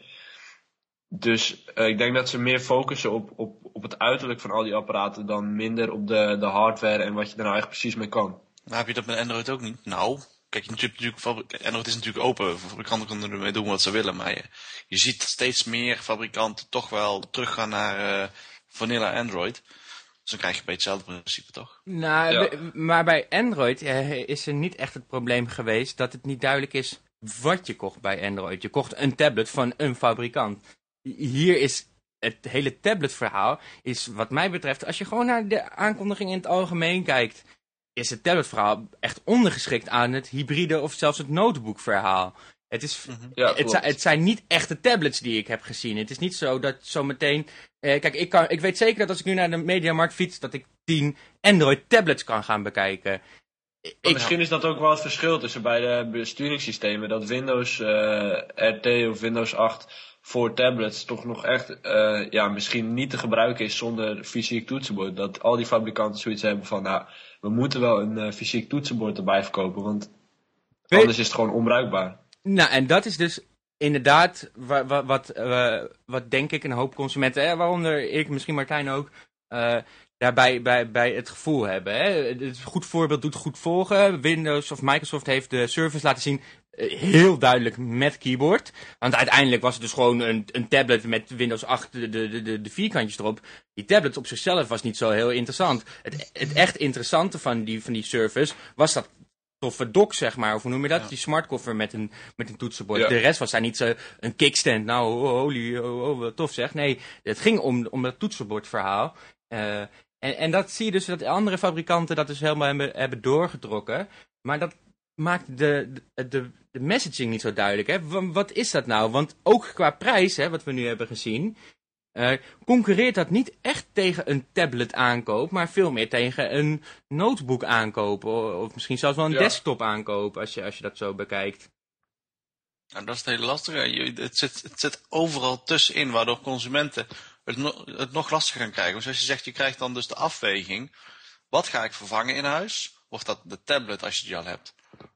Dus uh, ik denk dat ze meer focussen op, op, op het uiterlijk van al die apparaten dan minder op de, de hardware en wat je er nou echt precies mee kan. Maar heb je dat met Android ook niet? Nou, kijk, Android is natuurlijk open. Fabrikanten kunnen ermee doen wat ze willen. Maar je, je ziet steeds meer fabrikanten toch wel teruggaan naar uh, vanilla Android. Dan krijg je beetje hetzelfde principe, toch? Nou, maar bij Android is er niet echt het probleem geweest dat het niet duidelijk is wat je kocht bij Android. Je kocht een tablet van een fabrikant. Hier is het hele tabletverhaal, is wat mij betreft, als je gewoon naar de aankondiging in het algemeen kijkt, is het tabletverhaal echt ondergeschikt aan het hybride of zelfs het notebookverhaal. Het, is, mhm. ja, het, het, zijn niet echte tablets die ik heb gezien. Het is niet zo dat zometeen... Eh, kijk, ik, kan, ik weet zeker dat als ik nu naar de Mediamarkt fiets... dat ik 10 Android tablets kan gaan bekijken. Ik, misschien is dat ook wel het verschil tussen beide besturingssystemen. Dat Windows uh, eh, RT of Windows 8 voor tablets toch nog echt uh, ja, misschien niet te gebruiken is zonder fysiek toetsenbord. Dat al die fabrikanten zoiets hebben van, nou, we moeten wel een uh, fysiek toetsenbord erbij verkopen, want anders is het gewoon onbruikbaar. Nou, en dat is dus inderdaad wat, wat, wat, uh, wat denk ik een hoop consumenten, waaronder ik, misschien Martijn ook, uh, daarbij bij, bij het gevoel hebben. Hè. Het goed voorbeeld doet goed volgen. Windows of Microsoft heeft de service laten zien uh, heel duidelijk met keyboard. Want uiteindelijk was het dus gewoon een, een tablet met Windows 8, de, de, de, de vierkantjes erop. Die tablet op zichzelf was niet zo heel interessant. Het, het echt interessante van die, van die service was dat toffe dock, zeg maar. Of hoe noem je dat? Ja. Die smartkoffer met een, met een toetsenbord. Ja. De rest was daar niet zo een kickstand. Nou, holy, oh, oh, wat tof zeg. Nee, het ging om, om dat toetsenbordverhaal. Eh, en, en dat zie je dus dat andere fabrikanten dat dus helemaal hebben, hebben doorgetrokken. Maar dat maakt de, de, de, de messaging niet zo duidelijk. Hè? Wa- Wat is dat nou? Want ook qua prijs, hè, wat we nu hebben gezien, eh, concurreert dat niet echt tegen een tablet aankoop, maar veel meer tegen een notebook aankoop. o- Of misschien zelfs wel een Ja. desktop aankoop, als je, als je dat zo bekijkt. Nou, dat is het hele lastige. Het, zit, het zit overal tussenin, waardoor consumenten het, no- het nog lastiger gaan krijgen. Dus als je zegt, je krijgt dan dus de afweging. Wat ga ik vervangen in huis? Wordt dat de tablet als je die al hebt?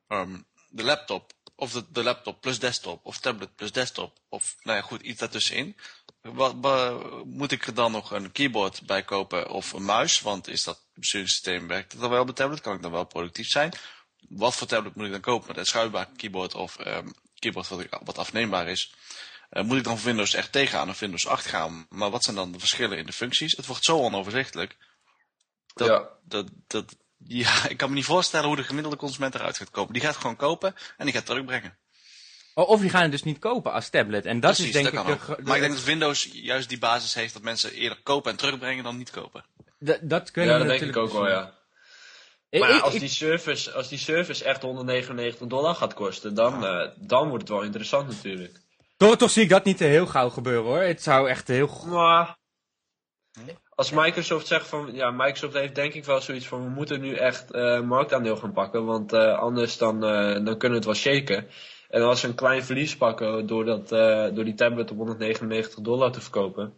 Ehm, de laptop? Of de, de laptop plus desktop? Of tablet plus desktop? Of, nou ja, goed, iets daartussenin. Wat, wa- moet ik er dan nog een keyboard bij kopen of een muis? Want is dat besturingssysteem, werkt het dan wel op de tablet? Kan ik dan wel productief zijn? Wat voor tablet moet ik dan kopen? Met een schuifbaar keyboard of ehm, keyboard wat, afneembaar is? Eh, moet ik dan voor Windows RT gaan of Windows 8 gaan? Maar wat zijn dan de verschillen in de functies? Het wordt zo onoverzichtelijk. Dat, Ja. dat, dat, ja, ik kan me niet voorstellen hoe de gemiddelde consument eruit gaat kopen. Die gaat gewoon kopen en die gaat terugbrengen. O- Of die gaan het dus niet kopen als tablet. En dat Precies, is denk dat ik kan de, Maar ik de- denk dat Windows juist die basis heeft dat mensen eerder kopen en terugbrengen dan niet kopen. d- dat kunnen Ja, dat denk ik ook wel, ja. Maar ik- als ik- die service, als die service echt 199 dollar gaat kosten, dan, eh, dan wordt het wel interessant natuurlijk. toch, toch zie ik dat niet heel gauw gebeuren hoor. Het zou echt heel... go- Maar als Microsoft zegt van, ja, Microsoft heeft denk ik wel zoiets van, we moeten nu echt eh, marktaandeel gaan pakken, want eh, anders dan, eh, dan kunnen we het wel shaken. En als ze een klein verlies pakken door, dat, eh, door die tablet op 199 dollar te verkopen,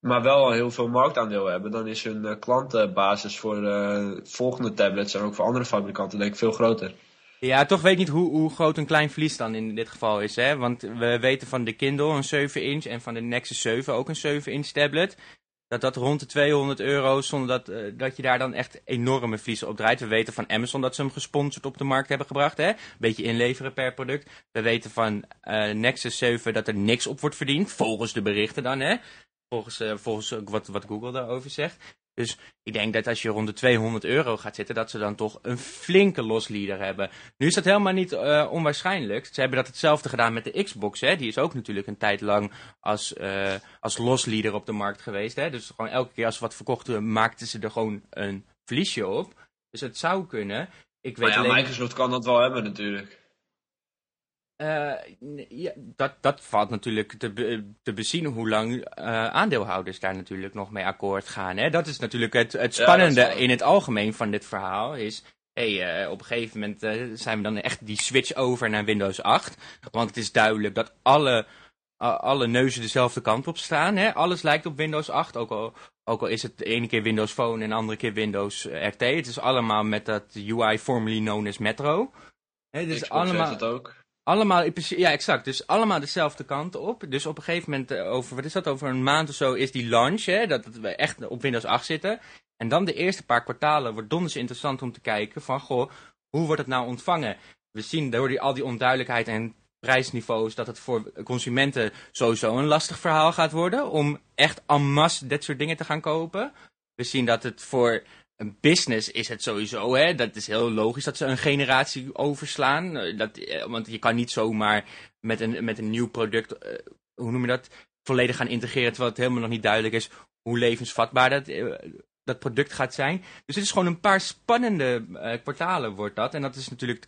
maar wel heel veel marktaandeel hebben, dan is hun eh, klantenbasis voor eh, volgende tablets en ook voor andere fabrikanten denk ik veel groter. Ja, toch weet ik niet hoe, hoe groot een klein verlies dan in dit geval is. Hè? Want we weten van de Kindle een 7 inch en van de Nexus 7 ook een 7 inch tablet. Dat dat rond de 200 euro, zonder dat, eh, dat je daar dan echt enorme verliezen op draait. We weten van Amazon dat ze hem gesponsord op de markt hebben gebracht. Hè? Beetje inleveren per product. We weten van eh, Nexus 7 dat er niks op wordt verdiend. Volgens de berichten dan, hè. Volgens, eh, volgens wat, wat Google daarover zegt. Dus ik denk dat als je rond de 200 euro gaat zitten, dat ze dan toch een flinke losleader hebben. Nu is dat helemaal niet eh, onwaarschijnlijk. Ze hebben dat hetzelfde gedaan met de Xbox. Hè? Die is ook natuurlijk een tijd lang als, eh als losleader op de markt geweest. Hè? Dus gewoon elke keer als ze wat verkochten, maakten ze er gewoon een verliesje op. Dus het zou kunnen. Ik weet Maar ja, alleen... Microsoft kan dat wel hebben natuurlijk. Eh, n- ja, dat, dat valt natuurlijk te, be- te bezien hoe lang eh, aandeelhouders daar natuurlijk nog mee akkoord gaan. Hè? Dat is natuurlijk het, het spannende is in het algemeen van dit verhaal. Is, hey, eh, op een gegeven moment zijn we dan echt die switch over naar Windows 8. Want het is duidelijk dat alle, alle neuzen dezelfde kant op staan. Hè? Alles lijkt op Windows 8, ook al, ook al is het de ene keer Windows Phone en de andere keer Windows RT. Het is allemaal met dat UI formerly known as Metro. Hè, dus Xbox allemaal... het ook. Allemaal, ja, exact. Dus allemaal dezelfde kant op. Dus op een gegeven moment, eh, over, wat is dat, over een maand of zo, is die launch, hè, dat we echt op Windows 8 zitten. En dan de eerste paar kwartalen wordt donders interessant om te kijken van, goh, hoe wordt het nou ontvangen? We zien door die, al die onduidelijkheid en prijsniveaus dat het voor consumenten sowieso een lastig verhaal gaat worden om echt en masse dit soort dingen te gaan kopen. We zien dat het voor een business is het sowieso, hè. Dat is heel logisch dat ze een generatie overslaan. Eh, Dat, eh, want je kan niet zomaar met een, met een nieuw product, eh, hoe noem je dat, volledig gaan integreren. Terwijl het helemaal nog niet duidelijk is hoe levensvatbaar dat, dat product gaat zijn. Dus het is gewoon een paar spannende kwartalen wordt dat. En dat is natuurlijk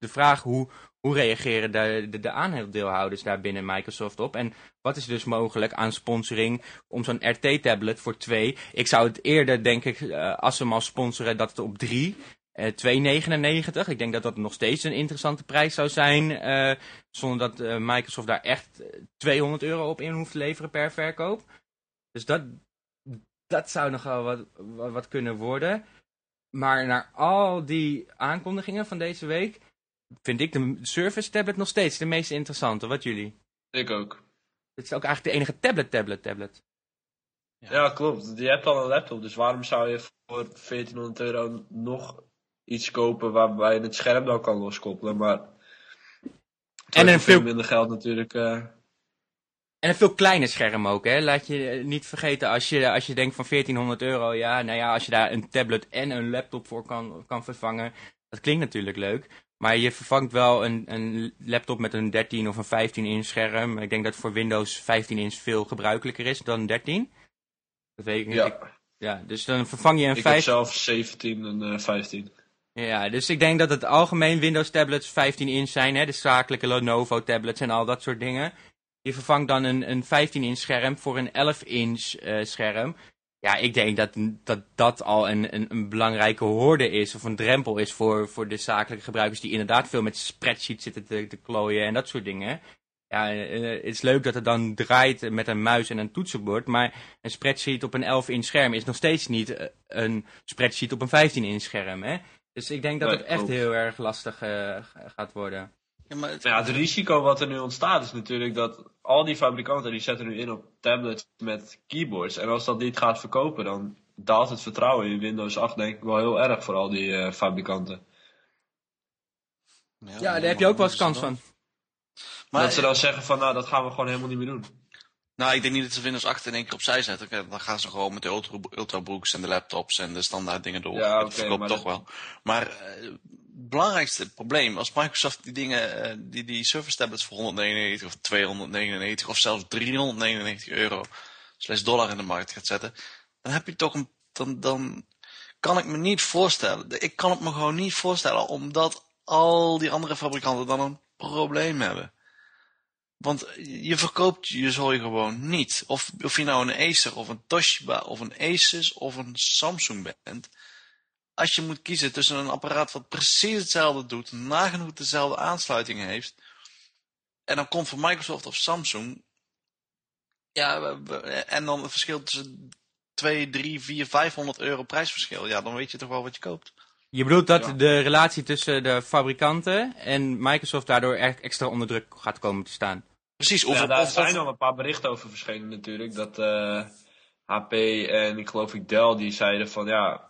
de vraag hoe, hoe reageren de, de, de aandeelhouders daar binnen Microsoft op. En wat is dus mogelijk aan sponsoring om zo'n RT-tablet voor twee. Ik zou het eerder, denk ik, eh, als ze hem sponsoren, dat het op drie. eh 2,99. Ik denk dat dat nog steeds een interessante prijs zou zijn. eh, zonder dat Microsoft daar echt eh, 200 euro op in hoeft te leveren per verkoop. Dus dat, dat zou nog wel wat, wat, wat kunnen worden. Maar naar al die aankondigingen van deze week. Vind ik de Surface tablet nog steeds de meest interessante. Wat jullie? Ik ook. Het is ook eigenlijk de enige tablet-tablet-tablet. Ja, klopt. Je hebt al een laptop, dus waarom zou je voor 1400 euro nog iets kopen waarbij je het scherm dan kan loskoppelen? Maar En een en veel veel- minder geld natuurlijk. eh, En een veel kleiner scherm ook, hè. Laat je eh, niet vergeten, als je, als je denkt van 1400 euro, ja, nou ja, als je daar een tablet en een laptop voor kan, kan vervangen, Dat klinkt natuurlijk leuk. Maar je vervangt wel een, een laptop met een 13 of een 15 inch scherm. Ik denk dat voor Windows 15 inch veel gebruikelijker is dan 13. Dat weet ik niet. Ja, Ik- ja dus dan vervang je een ik 15... heb zelf 17 en eh 15. Ja, dus ik denk dat het algemeen Windows tablets 15 inch zijn, hè, de zakelijke Lenovo tablets en al dat soort dingen. Je vervangt dan een, een 15 inch scherm voor een 11 inch eh, scherm. Ja, ik denk dat dat, dat al een, een, een belangrijke hoorde is, of een drempel is voor, voor de zakelijke gebruikers die inderdaad veel met spreadsheets zitten te, te klooien en dat soort dingen. Ja, eh, het is leuk dat het dan draait met een muis en een toetsenbord, maar een spreadsheet op een 11 inch scherm is nog steeds niet eh, een spreadsheet op een 15 inch scherm, hè. Dus ik denk dat het echt heel erg lastig eh, gaat worden. Ja, maar het- Maar ja, het risico wat er nu ontstaat is natuurlijk dat al die fabrikanten die zetten nu in op tablets met keyboards. En als dat niet gaat verkopen, dan daalt het vertrouwen in Windows 8 denk ik wel heel erg voor al die eh, fabrikanten. Ja, daar heb je ook wel eens kans van. Maar dat ze dan zeggen van nou, dat gaan we gewoon helemaal niet meer doen. Nou, ik denk niet dat ze Windows 8 in één keer opzij zetten. Dan gaan ze gewoon met de ultra, ultrabooks en de laptops en de standaard dingen door. Ja, oké, verkoopt toch dat- wel. Maar eh, belangrijkste probleem, als Microsoft die dingen, eh, die, die Surface tablets voor 199 of 299 of zelfs 399 euro slash dollar in de markt gaat zetten, dan heb je toch een, dan, dan kan ik me niet voorstellen, ik kan het me gewoon niet voorstellen, omdat al die andere fabrikanten dan een probleem hebben. Want je verkoopt je zooi gewoon niet. Of, of je nou een Acer of een Toshiba of een Asus of een Samsung bent. Als je moet kiezen tussen een apparaat wat precies hetzelfde doet, nagenoeg dezelfde aansluitingen heeft. En dan komt van Microsoft of Samsung. Ja, en dan het verschil tussen 2, 3, 4, 500 euro prijsverschil. Ja, dan weet je toch wel wat je koopt. Je bedoelt dat Ja. de relatie tussen de fabrikanten en Microsoft daardoor echt extra onder druk gaat komen te staan. Precies, of, ja, daar of, zijn of- al een paar berichten over verschenen natuurlijk. Dat eh, HP en ik geloof ik Dell die zeiden van ja,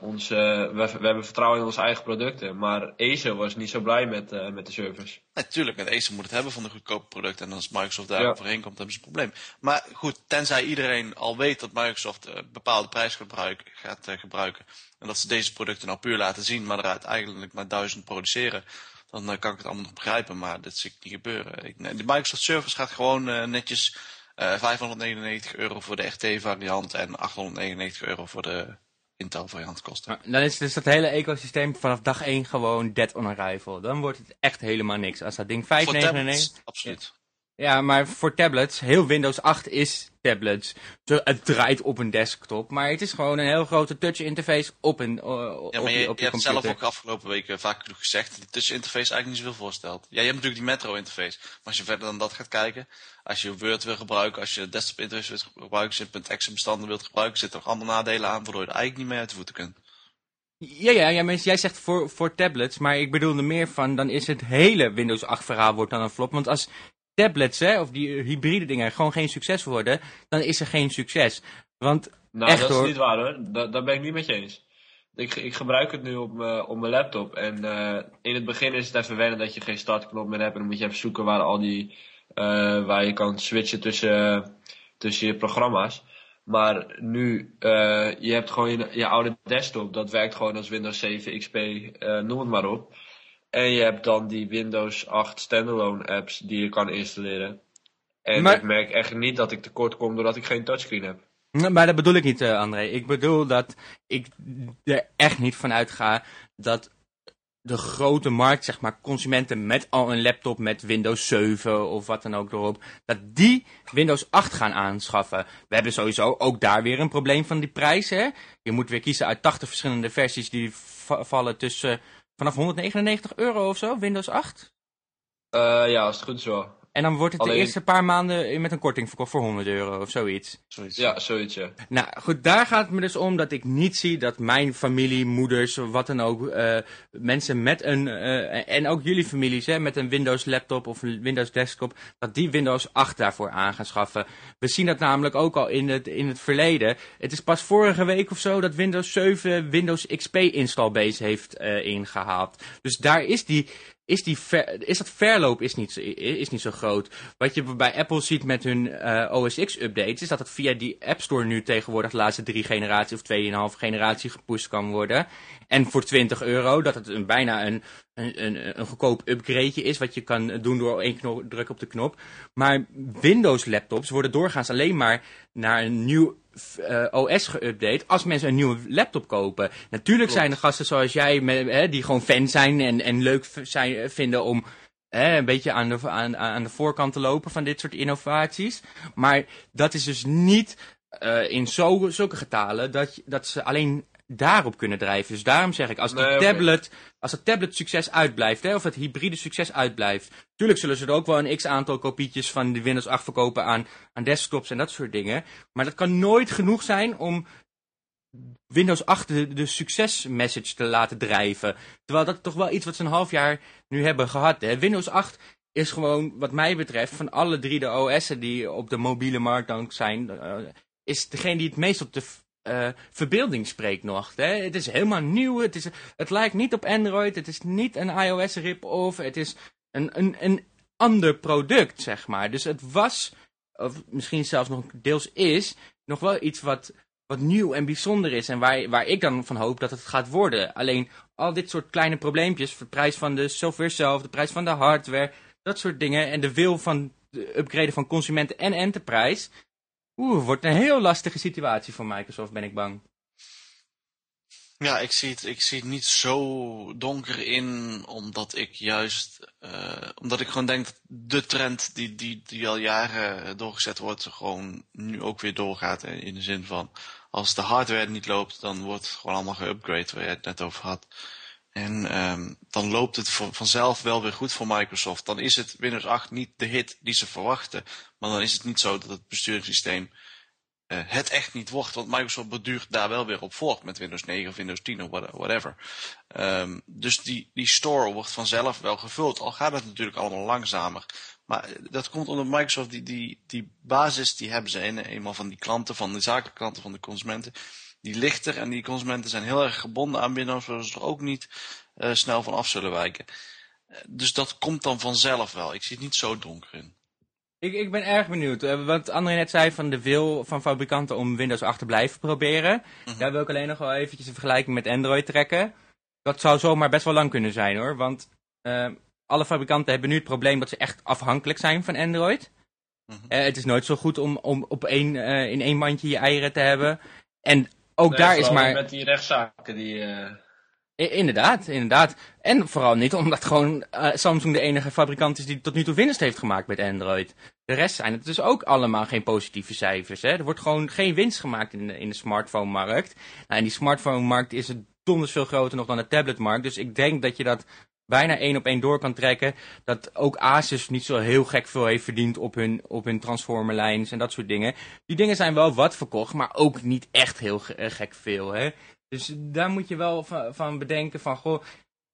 onze, we, we hebben vertrouwen in onze eigen producten. Maar Acer was niet zo blij met, eh, met de service. Natuurlijk, en Acer moet het hebben van de goedkope producten. En als Microsoft daar Ja. overheen komt, hebben ze een probleem. Maar goed, tenzij iedereen al weet dat Microsoft eh, bepaalde prijsgebruik gaat gebruiken. En dat ze deze producten nou puur laten zien, maar eruit eigenlijk maar duizend produceren. Dan kan ik het allemaal nog begrijpen, maar dat zie ik niet gebeuren. Ik, de Microsoft Service gaat gewoon netjes eh 599 euro voor de RT-variant en 899 euro voor de Intel-variant kosten. Maar dan is dus dat hele ecosysteem vanaf dag 1 gewoon dead on arrival. Dan wordt het echt helemaal niks. Als dat ding Voor 599... tablets, absoluut. Ja, maar voor tablets, heel Windows 8 is tablets. Het draait op een desktop, maar het is gewoon een heel grote touch interface op een uh, Ja, op maar je, je, op je je hebt zelf computer. ook afgelopen weken vaak genoeg gezegd dat die tusseninterface eigenlijk niet zoveel voorstelt. Ja, je hebt natuurlijk die metro interface. Maar als je verder dan dat gaat kijken, als je Word wil gebruiken, als je desktop interface wilt gebruiken, als je .exe bestanden wilt gebruiken, zitten er allemaal nadelen aan waardoor je er eigenlijk niet mee uit de voeten kunt. Ja, ja, ja, maar jij zegt voor, voor tablets, maar ik bedoel er meer van, dan is het hele Windows 8 verhaal wordt dan een flop. Want als tablets, hè, of die hybride dingen, gewoon geen succes worden, dan is er geen succes. Want, Nou, Echt, dat is hoor. niet waar hoor. Da daar ben ik niet met je eens. Ik, ik gebruik het nu op mijn op mijn laptop. En eh, in het begin is het even wennen dat je geen startknop meer hebt. En dan moet je even zoeken waar al die. eh, waar je kan switchen tussen, tussen je programma's. Maar nu, eh, je hebt gewoon je, je oude desktop. Dat werkt gewoon als Windows 7 XP, eh, noem het maar op. En je hebt dan die Windows 8 standalone apps die je kan installeren. En Maar- ik merk echt niet dat ik tekort kom doordat ik geen touchscreen heb. maar dat bedoel ik niet, eh, André. Ik bedoel dat ik er echt niet van uitga dat de grote markt, zeg maar, consumenten met al een laptop met Windows 7 of wat dan ook erop, dat die Windows 8 gaan aanschaffen. We hebben sowieso ook daar weer een probleem van die prijzen. Hè? Je moet weer kiezen uit 80 verschillende versies die va- vallen tussen vanaf 199 euro of zo, Windows 8. Eh, ja, als het goed is. En dan wordt het de eerste paar maanden met een korting verkocht voor 100 euro of zoiets. Zoiets. Ja, zoiets ja. Nou goed, daar gaat het me dus om dat ik niet zie dat mijn familie, moeders, wat dan ook, eh, mensen met een, eh, en ook jullie families, hè, met een Windows laptop of een Windows desktop, dat die Windows 8 daarvoor aan gaan schaffen. We zien dat namelijk ook al in het, in het verleden. Het is pas vorige week of zo dat Windows 7 Windows XP installbase heeft eh, ingehaald. Dus daar is die is, die is dat verloop is niet, is niet zo groot. Wat je bij Apple ziet met hun eh, OS X updates, is dat het via die App Store nu tegenwoordig de laatste drie generaties of tweeënhalve generatie gepusht kan worden. En voor 20 euro, dat het een, bijna een, een, een, een goedkoop upgradeje is, wat je kan doen door één knop, druk op de knop. Maar Windows laptops worden doorgaans alleen maar naar een nieuw eh, OS geüpdate als mensen een nieuwe laptop kopen. Natuurlijk zijn er gasten zoals jij, met, hè, die gewoon fan zijn en, en leuk zijn, eh, vinden om hè, een beetje aan de, aan, aan de voorkant te lopen van dit soort innovaties. Maar dat is dus niet eh, in zo, zulke getalen dat, dat ze alleen daarop kunnen drijven. Dus daarom zeg ik, als die Nee, oké. tablet, als het tablet succes uitblijft, hè, of het hybride succes uitblijft, tuurlijk zullen ze er ook wel een x aantal kopietjes van de Windows 8 verkopen aan, aan desktops en dat soort dingen. Maar dat kan nooit genoeg zijn om Windows 8 de, de succesmessage te laten drijven. Terwijl dat toch wel iets wat ze een half jaar nu hebben gehad. Hè. Windows 8 is gewoon, wat mij betreft, van alle drie de OS'en die op de mobiele markt dan zijn, eh, is degene die het meest op de eh, verbeelding spreekt nog. Hè. Het is helemaal nieuw, het, is, het lijkt niet op Android, het is niet een iOS rip-off, het is een, een, een ander product, zeg maar. Dus het was, of misschien zelfs nog deels is, nog wel iets wat, wat nieuw en bijzonder is. En waar, waar ik dan van hoop dat het gaat worden. Alleen al dit soort kleine probleempjes, de prijs van de software zelf, de prijs van de hardware, dat soort dingen. En de wil van de upgraden van consumenten en enterprise. Oeh, wordt een heel lastige situatie voor Microsoft, ben ik bang. Ja, ik zie, het, ik zie het niet zo donker in, omdat ik juist, eh, omdat ik gewoon denk dat de trend die, die, die al jaren doorgezet wordt, gewoon nu ook weer doorgaat. In de zin van, als de hardware niet loopt, dan wordt het gewoon allemaal geüpgrade, waar je het net over had. En ehm, dan loopt het van- vanzelf wel weer goed voor Microsoft. Dan is het Windows 8 niet de hit die ze verwachten. Maar dan is het niet zo dat het besturingssysteem eh, het echt niet wordt. Want Microsoft beduurt daar wel weer op voort met Windows 9 of Windows 10 of what- whatever. Ehm, dus die, die store wordt vanzelf wel gevuld. Al gaat het natuurlijk allemaal langzamer. Maar eh, dat komt omdat Microsoft die, die, die basis, die hebben ze een, eenmaal van die klanten, van de zakelijke klanten, van de consumenten. Die ligt er en die consumenten zijn heel erg gebonden aan Windows, waar ze er ook niet eh, snel van af zullen wijken. Eh, dus dat komt dan vanzelf wel. Ik zie het niet zo donker in. Ik, ik ben erg benieuwd. eh, wat André net zei van de wil van fabrikanten om Windows 8 te blijven proberen. Mhm. Daar wil ik alleen nog wel eventjes een vergelijking met Android trekken. Dat zou zomaar best wel lang kunnen zijn hoor. Want alle fabrikanten hebben nu het probleem dat ze echt afhankelijk zijn van Android. Mhm. Het is nooit zo goed om, om op één, in één mandje je eieren te hebben. En ook Nee, daar is maar... Met die rechtszaken die... eh, Inderdaad, inderdaad. En vooral niet omdat gewoon eh, Samsung de enige fabrikant is die tot nu toe winst heeft gemaakt met Android. De rest zijn het dus ook allemaal geen positieve cijfers. Hè? Er wordt gewoon geen winst gemaakt in de, in de smartphone-markt. Nou, en die smartphone-markt is donders veel groter nog dan de tabletmarkt. Dus ik denk dat je dat bijna één op één door kan trekken. Dat ook Asus niet zo heel gek veel heeft verdiend op hun, op hun transformerlijns en dat soort dingen. Die dingen zijn wel wat verkocht, maar ook niet echt heel eh, gek veel. Hè? Dus daar moet je wel van, van bedenken van, goh,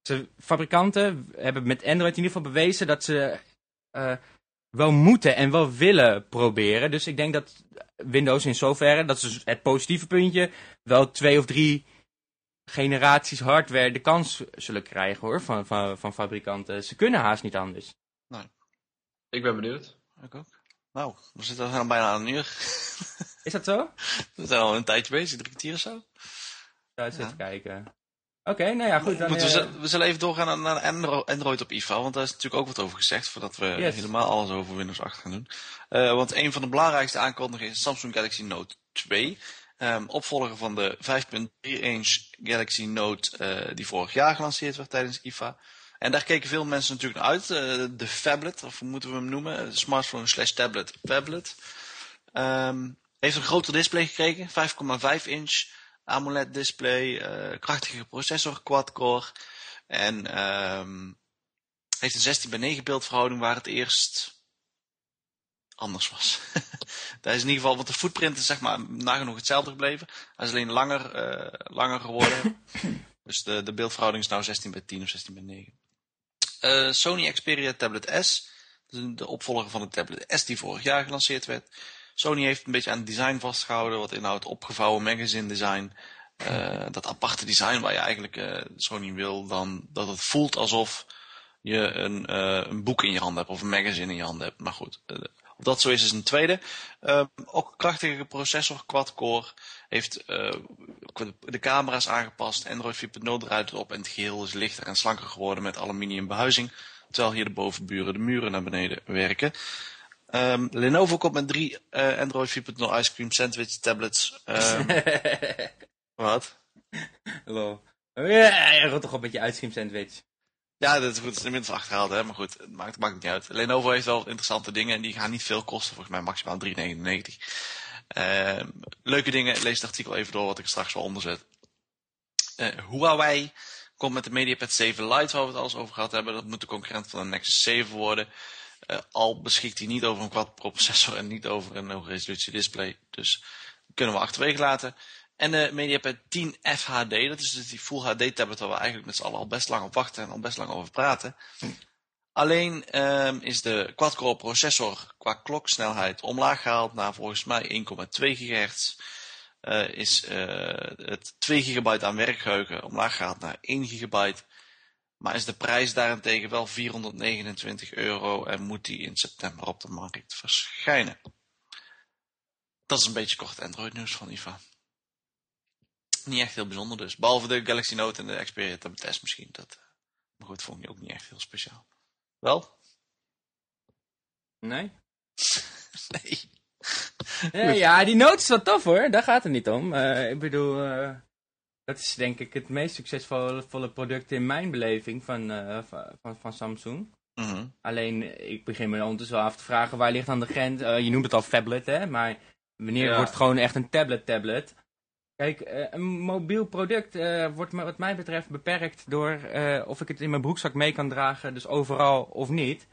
ze, fabrikanten hebben met Android in ieder geval bewezen dat ze eh, wel moeten en wel willen proberen. Dus ik denk dat Windows in zoverre, dat is dus het positieve puntje, wel twee of drie generaties hardware de kans zullen krijgen hoor, van, van, van fabrikanten. Ze kunnen haast niet anders. ik ben benieuwd. Ik ook. Nou, we zitten al bijna aan een uur. Is dat zo? We zijn al een tijdje bezig, drie kwartier of zo. Zou eens Ja. even kijken. Oké, nou ja, goed. Dan, Moeten we, zullen- we zullen even doorgaan naar, naar Andro- Android op IFA, want daar is natuurlijk ook wat over gezegd, voordat we Yes. helemaal alles over Windows 8 gaan doen. Eh, want een van de belangrijkste aankondigingen is Samsung Galaxy Note 2. Ehm, opvolger van de 5.3-inch Galaxy Note eh, die vorig jaar gelanceerd werd tijdens IFA. En daar keken veel mensen natuurlijk naar uit. eh, de phablet, of hoe moeten we hem noemen? Smartphone slash tablet. Ehm, heeft een groter display gekregen, 5,5 inch AMOLED display, eh, krachtige processor, quad-core. En ehm, heeft een 16 bij 9 beeldverhouding waar het eerst anders was. dat is in ieder geval, want de footprint is zeg maar nagenoeg hetzelfde gebleven. Hij is alleen langer, eh, langer geworden. dus de, de beeldverhouding is nou 16 bij 10 of 16 bij 9. Eh, Sony Xperia Tablet S. De, opvolger van de Tablet S die vorig jaar gelanceerd werd. Sony heeft een beetje aan het design vastgehouden. Wat inhoudt opgevouwen magazine design. Eh, dat aparte design waar je eigenlijk Sony wil dan dat het voelt alsof je een, een boek in je hand hebt of een magazine in je hand hebt. Maar goed, uh, of dat zo is, is een tweede. Uh, ook krachtige processor, quad-core, heeft uh, de camera's aangepast, Android 4.0 eruit op en het geheel is lichter en slanker geworden met aluminium behuizing. Terwijl hier de bovenburen de muren naar beneden werken. Um, Lenovo komt met drie uh, Android 4.0 ice cream sandwich tablets. Um, wat? Hallo. Ja, rot toch op met je ice cream sandwich. Ja, dat is goed. Is inmiddels achterhaald, hè. Maar goed, het maakt, maakt niet uit. Lenovo heeft wel interessante dingen en die gaan niet veel kosten. Volgens mij maximaal 3,99. Uh, leuke dingen. Lees het artikel even door wat ik straks wel onderzet. Uh, Huawei komt met de MediaPad 7 Lite, waar we het alles over gehad hebben. Dat moet de concurrent van de Nexus 7 worden. Uh, al beschikt hij niet over een quad processor en niet over een hoge resolutie display. Dus kunnen we achterwege laten. En de MediaPad 10 FHD, dat is dus die Full HD tablet waar we eigenlijk met z'n allen al best lang op wachten en al best lang over praten. Alleen um, is de quad-core processor qua kloksnelheid omlaag gehaald naar volgens mij 1,2 GHz. Uh, is uh, het 2 GB aan werkgeheugen omlaag gehaald naar 1 GB. Maar is de prijs daarentegen wel 429 euro en moet die in september op de markt verschijnen. Dat is een beetje kort Android nieuws van IFA. Niet echt heel bijzonder dus. Behalve de Galaxy Note en de Xperia Tablet S misschien. Dat, maar goed, vond je ook niet echt heel speciaal. Wel? Nee? nee. Ja, ja, die Note is wel tof hoor. Daar gaat het niet om. Uh, ik bedoel, uh, dat is denk ik het meest succesvolle product in mijn beleving van, uh, van, van Samsung. Mm -hmm. Alleen, ik begin me ondertussen wel af te vragen, waar ligt dan de grens? je noemt het al phablet, hè? Maar wanneer ja. wordt het gewoon echt een tablet-tablet? Kijk, uh, een mobiel product uh, wordt wat mij betreft beperkt door uh, of ik het in mijn broekzak mee kan dragen, dus overal of niet.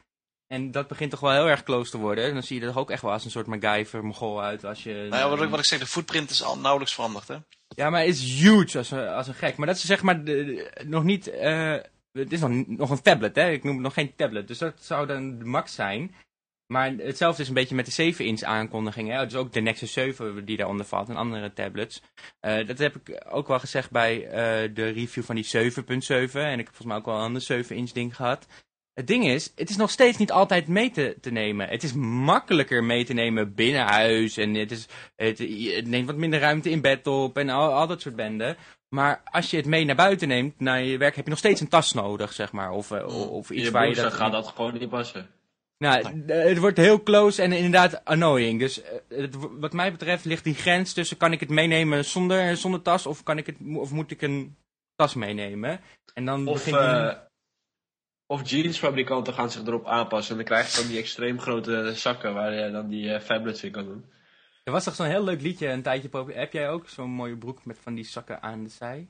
En dat begint toch wel heel erg close te worden. Dan zie je er ook echt wel als een soort MacGyver mogol uit. Als je, nou ja, wat, ik, wat ik zeg, de footprint is al nauwelijks veranderd, hè? Ja, maar het is huge als een, als een gek. Maar dat is zeg maar de, de, nog niet... het is nog, nog een tablet, hè? Ik noem het nog geen tablet. Dus dat zou dan de max zijn. Maar hetzelfde is een beetje met de 7-inch aankondiging. Hè? Dus ook de Nexus 7 die daaronder valt en andere tablets. Uh, dat heb ik ook wel gezegd bij uh, de review van die 7.7. En ik heb volgens mij ook wel een ander 7-inch ding gehad. Het ding is, het is nog steeds niet altijd mee te, te nemen. Het is makkelijker mee te nemen binnen huis. En het, is, het, het neemt wat minder ruimte in bed op en al, al dat soort benden. Maar als je het mee naar buiten neemt, naar je werk, heb je nog steeds een tas nodig, zeg maar. Of, uh, of iets je waar je dat... gaat dat gewoon niet passen. Nou, het wordt heel close en inderdaad annoying. Dus het, wat mij betreft ligt die grens tussen kan ik het meenemen zonder, zonder tas of, kan ik het, of moet ik een tas meenemen. En dan of, begint uh, of jeansfabrikanten gaan zich erop aanpassen en dan krijg je dan die extreem grote zakken waar je dan die uh, phablets in kan doen. Er was toch zo'n heel leuk liedje een tijdje. Heb jij ook zo'n mooie broek met van die zakken aan de zij?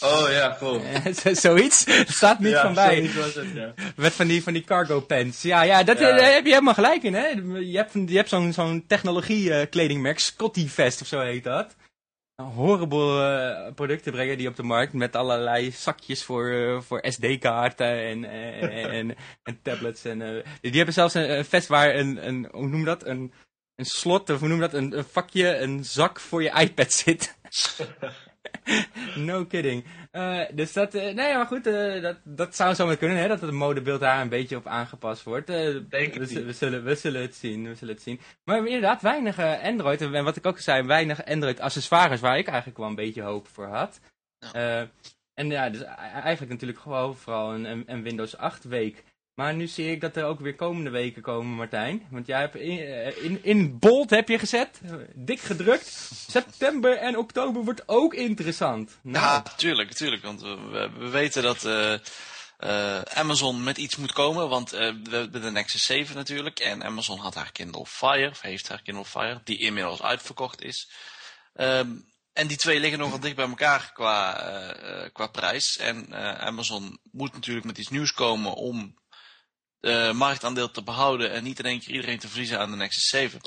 Oh ja, cool. zoiets. Er staat niet ja, van bij. zoiets was het, ja. Met van die, van die cargo pants. Ja, ja, dat, Ja. daar heb je helemaal gelijk in, hè. Je hebt, je hebt zo'n zo'n technologie eh, kledingmerk, Scotty Vest of zo heet dat. Horrible eh, producten brengen die op de markt met allerlei zakjes voor, eh, voor SD-kaarten en, en, en, en tablets. En, eh, die hebben zelfs een, een vest waar een, een, hoe noem dat, een, een slot, of hoe noem dat, een, een vakje, een zak voor je iPad zit. no kidding. Uh, dus dat, uh, nee, maar goed, uh, dat, dat zou zomaar kunnen, hè, dat het modebeeld daar een beetje op aangepast wordt. Denk we, we, zullen, we zullen het zien, we zullen het zien. Maar inderdaad, weinig Android, en wat ik ook zei, weinig Android accessoires waar ik eigenlijk wel een beetje hoop voor had. En ja, dus eigenlijk natuurlijk gewoon vooral een, een Windows 8 week. Maar nu zie ik dat er ook weer komende weken komen, Martijn. Want jij hebt in, in, in bold heb je gezet, dik gedrukt. September en oktober wordt ook interessant. Nou, Ja, tuurlijk, tuurlijk. Want we, we weten dat uh, uh, Amazon met iets moet komen. Want we hebben de Nexus 7 natuurlijk. En Amazon had haar Kindle Fire, of heeft haar Kindle Fire, die inmiddels uitverkocht is. Um, en die twee liggen nogal dicht bij elkaar qua, qua prijs. En Amazon moet natuurlijk met iets nieuws komen om de marktaandeel te behouden en niet in één keer iedereen te verliezen aan de Nexus 7.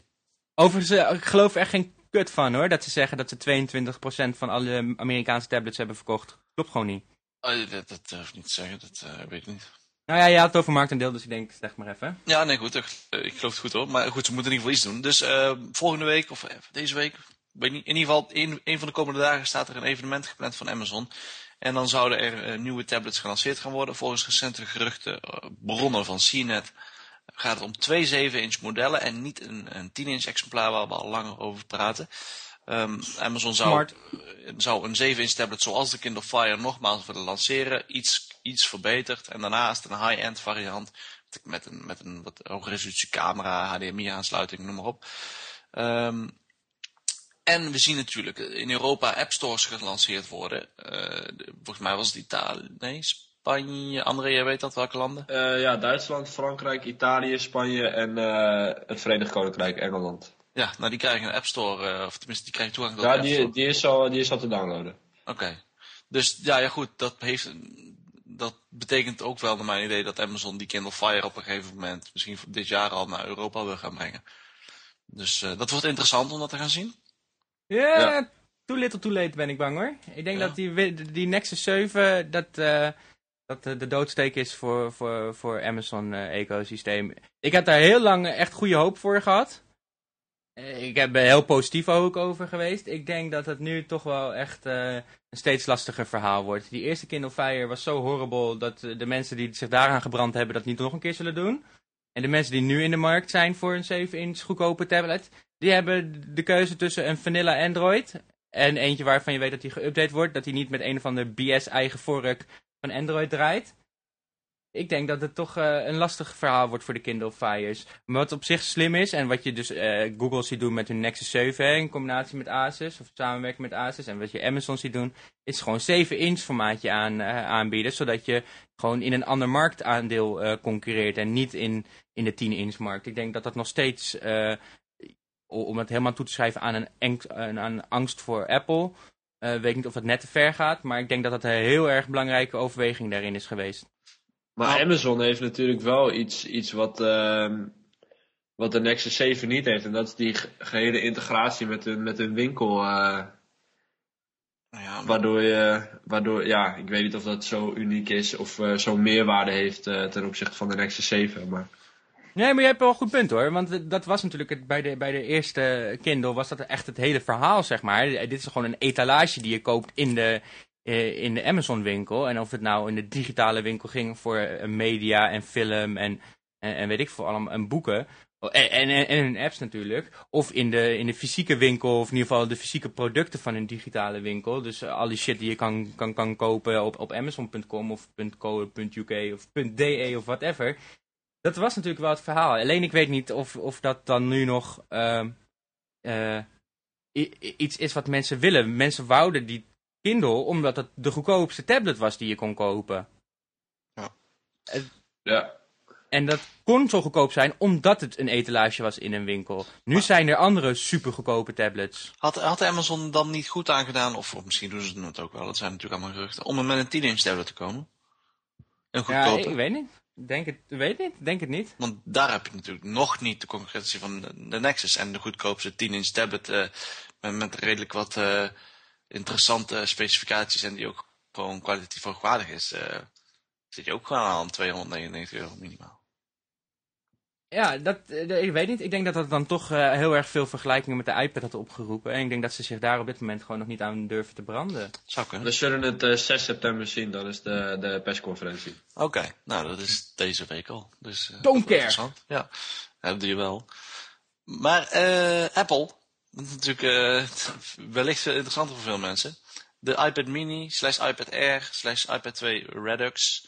Overigens, ik geloof er echt geen kut van hoor, dat ze zeggen dat ze 22% van alle Amerikaanse tablets hebben verkocht. Klopt gewoon niet. Uh, dat, dat durf ik niet te zeggen, dat uh, weet ik niet. Nou ja, je had het over marktaandeel, dus ik denk, zeg maar even. Ja, nee, goed, ik geloof het goed hoor. Maar goed, ze moeten in ieder geval iets doen. Dus uh, volgende week, of deze week, weet niet, in ieder geval, een, een van de komende dagen staat er een evenement gepland van Amazon. En dan zouden er eh, nieuwe tablets gelanceerd gaan worden. Volgens recente geruchten, uh, bronnen van CNET, gaat het om twee 7-inch modellen en niet een, een 10-inch exemplaar waar we al langer over praten. Um, Amazon zou, zou een 7-inch tablet zoals de Kindle Fire nogmaals willen lanceren, iets, iets verbeterd. En daarnaast een high-end variant met een, met een wat hoge resolutie camera, HDMI aansluiting, noem maar op. Um, en we zien natuurlijk in Europa app stores gelanceerd worden. Uh, volgens mij was het Italië, nee, Spanje, André, jij weet dat welke landen? Uh, ja, Duitsland, Frankrijk, Italië, Spanje en uh, het Verenigd Koninkrijk, Engeland. Ja, nou die krijgen een app store, of tenminste die krijgen toegang tot ja, de app store. Ja, die, die, is al, die is al te downloaden. Oké. Okay. Dus ja, ja goed, dat, heeft, dat betekent ook wel naar mijn idee dat Amazon die Kindle Fire op een gegeven moment, misschien dit jaar al naar Europa wil gaan brengen. Dus dat wordt interessant om dat te gaan zien. Yeah, ja, too little too late ben ik bang hoor. Ik denk dat die, die Nexus 7, dat, uh, dat de doodsteek is voor, voor, voor Amazon uh, ecosysteem. Ik heb daar heel lang echt goede hoop voor gehad. Ik heb er heel positief ook over geweest. Ik denk dat het nu toch wel echt uh, een steeds lastiger verhaal wordt. Die eerste Kindle Fire was zo horrible dat de mensen die zich daaraan gebrand hebben dat niet nog een keer zullen doen. En de mensen die nu in de markt zijn voor een 7-inch goedkope tablet, die hebben de keuze tussen een vanilla Android en eentje waarvan je weet dat die geüpdate wordt, dat die niet met een of andere BS eigen vork van Android draait. Ik denk dat het toch uh, een lastig verhaal wordt voor de Kindle Fires. Maar wat op zich slim is, en wat je dus uh, Google ziet doen met hun Nexus 7 hè, in combinatie met Asus, of samenwerken met Asus, en wat je Amazon ziet doen, is gewoon 7-inch formaatje aan, uh, aanbieden, zodat je gewoon in een ander marktaandeel concurreert en niet in, in de 10-inch markt. Ik denk dat dat nog steeds, om het helemaal toe te schrijven aan een, aan angst voor Apple, weet niet of het net te ver gaat, maar ik denk dat dat een heel erg belangrijke overweging daarin is geweest. Maar nou, Amazon heeft natuurlijk wel iets, iets wat, uh, wat de Nexus 7 niet heeft. En dat is die gehele integratie met hun, met hun winkel. Uh, ja, waardoor je, waardoor, ja, ik weet niet of dat zo uniek is of uh, zo'n meerwaarde heeft ten opzichte van de Nexus 7. Maar... Nee, maar je hebt wel een goed punt hoor. Want dat was natuurlijk het, bij, de, bij de eerste Kindle was dat echt het hele verhaal, zeg maar. Dit is gewoon een etalage die je koopt in de, in de Amazon winkel. En of het nou in de digitale winkel ging voor media en film en, en, weet ik veel, allemaal en boeken. En, en, en hun apps natuurlijk. Of in de, in de fysieke winkel, of in ieder geval de fysieke producten van een digitale winkel. Dus uh, al die shit die je kan, kan, kan kopen op, op Amazon.com of .co.uk of .de of whatever. Dat was natuurlijk wel het verhaal. Alleen ik weet niet of, of dat dan nu nog uh, uh, iets is wat mensen willen. Mensen wouden die Kindle, omdat het de goedkoopste tablet was die je kon kopen. Ja. ja. En dat kon zo goedkoop zijn omdat het een etalage was in een winkel. Nu maar, zijn er andere super goedkope tablets. Had, had Amazon dan niet goed aangedaan, of, of misschien doen ze het ook wel, dat zijn natuurlijk allemaal geruchten, om er met een 10-inch tablet te komen? Een goedkope. Ja, ik weet niet. Denk het, weet niet, denk het niet. Want daar heb je natuurlijk nog niet de concurrentie van de, Nexus en de goedkoopste 10-inch tablet uh, met, met redelijk wat... Uh, interessante specificaties en die ook gewoon kwalitatief hoogwaardig is, uh, zit je ook gewoon aan 299 euro minimaal. Ja, dat, ik weet niet. Ik denk dat dat dan toch uh, heel erg veel vergelijkingen met de iPad had opgeroepen. En ik denk dat ze zich daar op dit moment gewoon nog niet aan durven te branden. Zou kunnen. We zullen het uh, 6 september zien, dat is de, de persconferentie. Oké, okay. nou dat is deze week al. Dus, uh, Don't care! Ja, heb je wel. Maar Apple, dat is natuurlijk uh, wellicht interessant voor veel mensen. De iPad mini slash iPad Air slash iPad 2 Redux.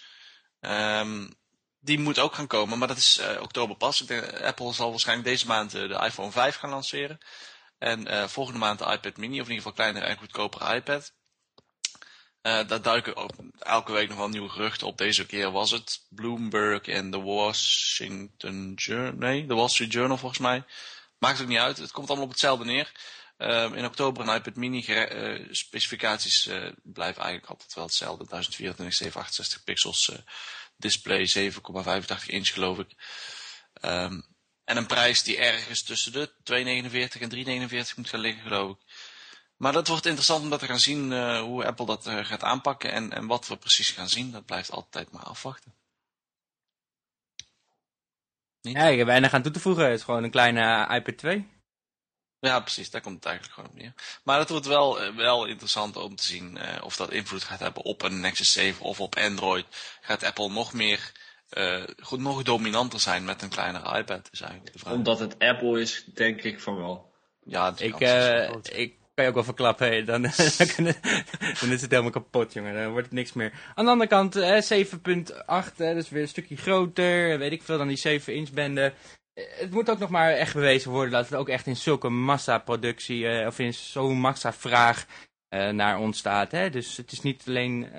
Um, die moet ook gaan komen, maar dat is uh, oktober pas. Denk, Apple zal waarschijnlijk deze maand uh, de iPhone 5 gaan lanceren. En volgende maand de iPad mini, of in ieder geval kleinere en goedkopere iPad. daar duiken elke week nog wel nieuwe geruchten op. Deze keer was het Bloomberg en de Washington Journal. Nee, de Wall Street Journal volgens mij. Maakt ook niet uit. Het komt allemaal op hetzelfde neer. Um, in oktober een iPad mini specificaties blijven eigenlijk altijd wel hetzelfde. 1024, 768 pixels display, 7,85 inch geloof ik. Um, en een prijs die ergens tussen de 2,49 en 3,49 moet gaan liggen geloof ik. Maar dat wordt interessant om te gaan zien hoe Apple dat gaat aanpakken en, en wat we precies gaan zien. Dat blijft altijd maar afwachten. Niet? Ja, ik heb weinig aan toe te voegen. Het is gewoon een kleine iPad 2. Ja, precies. Daar komt het eigenlijk gewoon op neer. Maar het wordt wel, eh, wel interessant om te zien eh, of dat invloed gaat hebben op een Nexus 7 of op Android. Gaat Apple nog meer, eh, goed, nog dominanter zijn met een kleinere iPad, is eigenlijk de vraag. Omdat het Apple is, denk ik van wel. Ja, Ik, eh, groot. ik kan je ook wel verklappen, dan, dan, dan is het helemaal kapot, jongen. Dan wordt het niks meer. Aan de andere kant, eh, 7.8, hè, dat is weer een stukje groter, weet ik veel, dan die 7-inch bende. Eh, Het moet ook nog maar echt bewezen worden dat het ook echt in zulke massaproductie, eh of in zo'n massavraag eh naar ontstaat. Hè? Dus het is niet alleen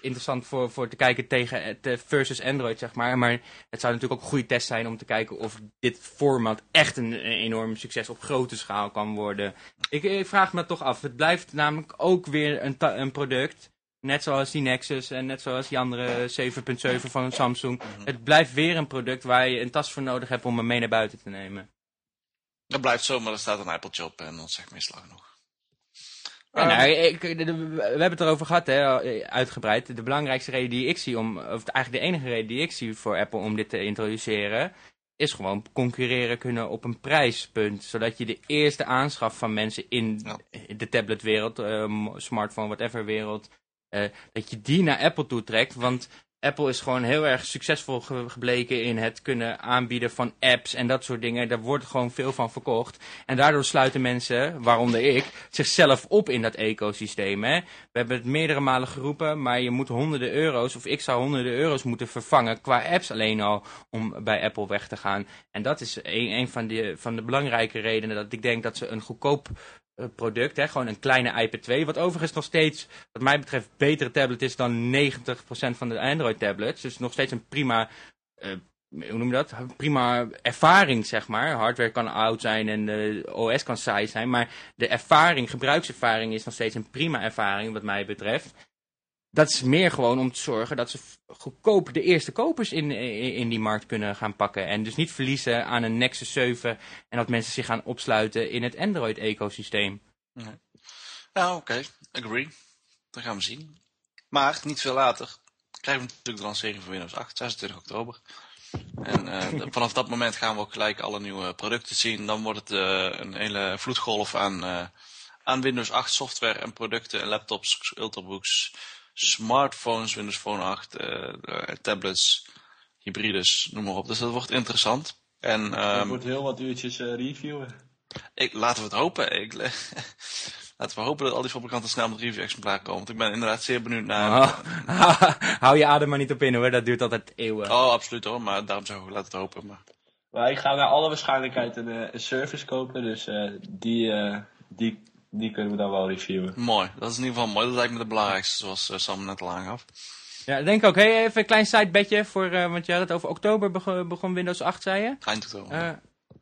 interessant voor, voor te kijken tegen versus Android, zeg maar. Maar het zou natuurlijk ook een goede test zijn om te kijken of dit format echt een, enorm succes op grote schaal kan worden. Ik, ik vraag me toch af. Het blijft namelijk ook weer een, een product. Net zoals die Nexus en net zoals die andere 7.7 van Samsung. Het blijft weer een product waar je een tas voor nodig hebt om hem mee naar buiten te nemen. Dat blijft zo, maar er staat een Apple op en dat zegt meestal genoeg. Ja, Ehm, nou, ik, we hebben het erover gehad, hè, uitgebreid. De belangrijkste reden die ik zie, om, of eigenlijk de enige reden die ik zie voor Apple om dit te introduceren, is gewoon concurreren kunnen op een prijspunt. Zodat je de eerste aanschaf van mensen in Ja. de tabletwereld, eh, smartphone, whatever wereld, dat je die naar Apple toe trekt. Want Apple is gewoon heel erg succesvol ge- gebleken in het kunnen aanbieden van apps en dat soort dingen. Daar wordt gewoon veel van verkocht. En daardoor sluiten mensen, waaronder ik, zichzelf op in dat ecosysteem. Hè? We hebben het meerdere malen geroepen, maar je moet honderden euro's, of ik zou honderden euro's moeten vervangen qua apps alleen al, om bij Apple weg te gaan. En dat is een, van, de, van de belangrijke redenen dat ik denk dat ze een goedkoop eh, product, hè, gewoon een kleine iPad 2, wat overigens nog steeds, wat mij betreft, betere tablet is dan 90% van de Android tablets. Dus nog steeds een prima, eh, hoe noem je dat? Prima ervaring, zeg maar. Hardware kan oud zijn en de OS kan saai zijn, maar de ervaring, gebruikservaring is nog steeds een prima ervaring, wat mij betreft. Dat is meer gewoon om te zorgen dat ze goedkoop de eerste kopers in, in, die markt kunnen gaan pakken. En dus niet verliezen aan een Nexus 7 en dat mensen zich gaan opsluiten in het Android-ecosysteem. Ja, oké. Agree. Dat gaan we zien. Maar, niet veel later, krijgen we natuurlijk de lancering van Windows 8, 26 oktober. En eh, vanaf dat moment gaan we ook gelijk alle nieuwe producten zien. Dan wordt het eh, een hele vloedgolf aan, eh, aan Windows 8 software en producten en laptops, ultrabooks, smartphones, Windows Phone 8, eh, eh, tablets, hybrides, noem maar op. Dus dat wordt interessant. En Het ehm, wordt heel wat uurtjes eh, reviewen. ik, laten we het hopen. Ik, laten we hopen dat al die fabrikanten snel met review-exemplaren komen. Want ik ben inderdaad zeer benieuwd naar... Oh, hou je adem maar niet op in hoor, dat duurt altijd eeuwen. Oh, absoluut hoor. Maar daarom zeg ik, laten we het hopen. Maar... Maar ik ga naar alle waarschijnlijkheid een, eh, een service kopen, dus eh, die, eh, die, die kunnen we dan wel reviewen. Mooi. Dat is in ieder geval mooi. Dat lijkt me de belangrijkste, zoals eh, Sam net al aangaf. Ja, ik denk ook. Hey, even een klein sidebedje, voor, eh, want je had het over oktober begon, begon Windows 8, zei je. Eind oktober. Eh,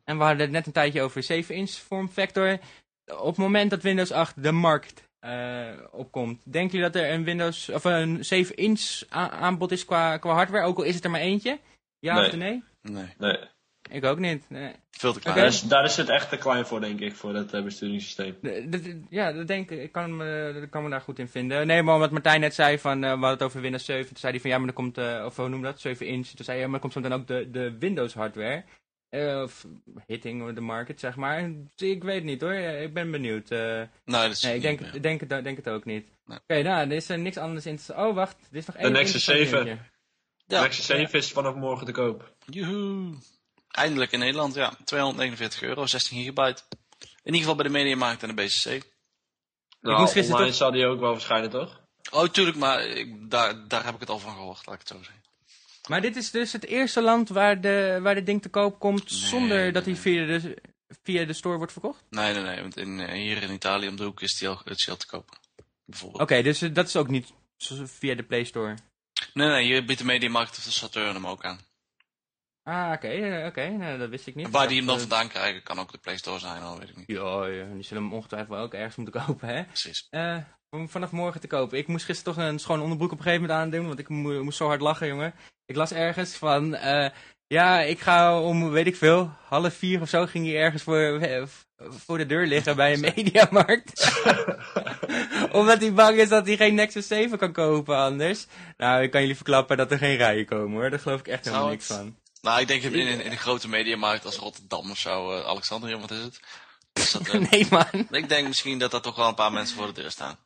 en we hadden het net een tijdje over 7-inch vorm factor. Op het moment dat Windows 8 de markt eh, opkomt, denken jullie dat er een Windows of een 7-inch aanbod is qua, qua hardware? Ook al is het er maar eentje? Ja Nee. of nee? Nee, Nee. Ik ook niet. Nee. veel te klein. Daar, is, daar is het echt te klein voor, denk ik, voor dat eh, besturingssysteem. De- de- de- ja, dat denk ik. Ik kan me, ik kan me daar goed in vinden. Nee, maar wat Martijn net zei, van, eh, we hadden het over Windows 7. Toen zei hij van, ja, maar dan komt, eh, of hoe noem je dat, 7 inch. Toen zei hij, ja, maar dan komt dan ook de, de Windows hardware. Eh, of hitting the market, zeg maar. Ik weet het niet hoor, Eh, ik ben benieuwd. Eh, Nee, dat is nee, ik niet denk, ik denk, het, denk het ook niet. Nee. Oké, nou, er is er niks anders in. Oh, wacht, er is nog één. Nexus interessant 7. dingetje. Ja. Nexus 7 is vanaf morgen te koop. Joehoe. Eindelijk in Nederland, ja. 249 euro, 16 gigabyte. In ieder geval bij de Mediamarkt en de BCC. Nou, moest gisteren online toch- zal die ook wel verschijnen, toch? Oh, tuurlijk, maar ik, daar, daar heb ik het al van gehoord, laat ik het zo zeggen. Maar dit is dus het eerste land waar, de, waar dit ding te koop komt zonder nee, dat hij via de, via de store wordt verkocht? Nee, nee, nee. Want in, eh, hier in Italië om de hoek is die al, die al te kopen. Bijvoorbeeld. Oké, dus eh, dat is ook niet via de Play Store. Nee, nee, hier biedt de Mediamarkt of de Saturn hem ook aan. Ah, oké, eh, oké, nou, dat wist ik niet. Waar die hem dan dacht, vandaan krijgen, kan ook de Play Store zijn, al weet ik niet. eh, Ja, ja, die zullen hem ongetwijfeld ook ergens moeten kopen, hè? Precies. Eh, om vanaf morgen te kopen. Ik moest gisteren toch een schoon onderbroek op een gegeven moment aandoen, want ik mo- moest zo hard lachen, jongen. Ik las ergens van, eh, ja, ik ga om, weet ik veel, half vier of zo ging hij ergens voor, eh, voor de deur liggen bij een mediamarkt. Omdat hij bang is dat hij geen Nexus 7 kan kopen anders. Nou, ik kan jullie verklappen dat er geen rijen komen, hoor. Daar geloof ik echt helemaal niks van. Nou, ik denk in, in, in een grote mediamarkt als Rotterdam of zo, uh, Alexandrië, wat is het? Is dat, uh, nee, man. Ik denk misschien dat er toch wel een paar mensen voor de deur staan.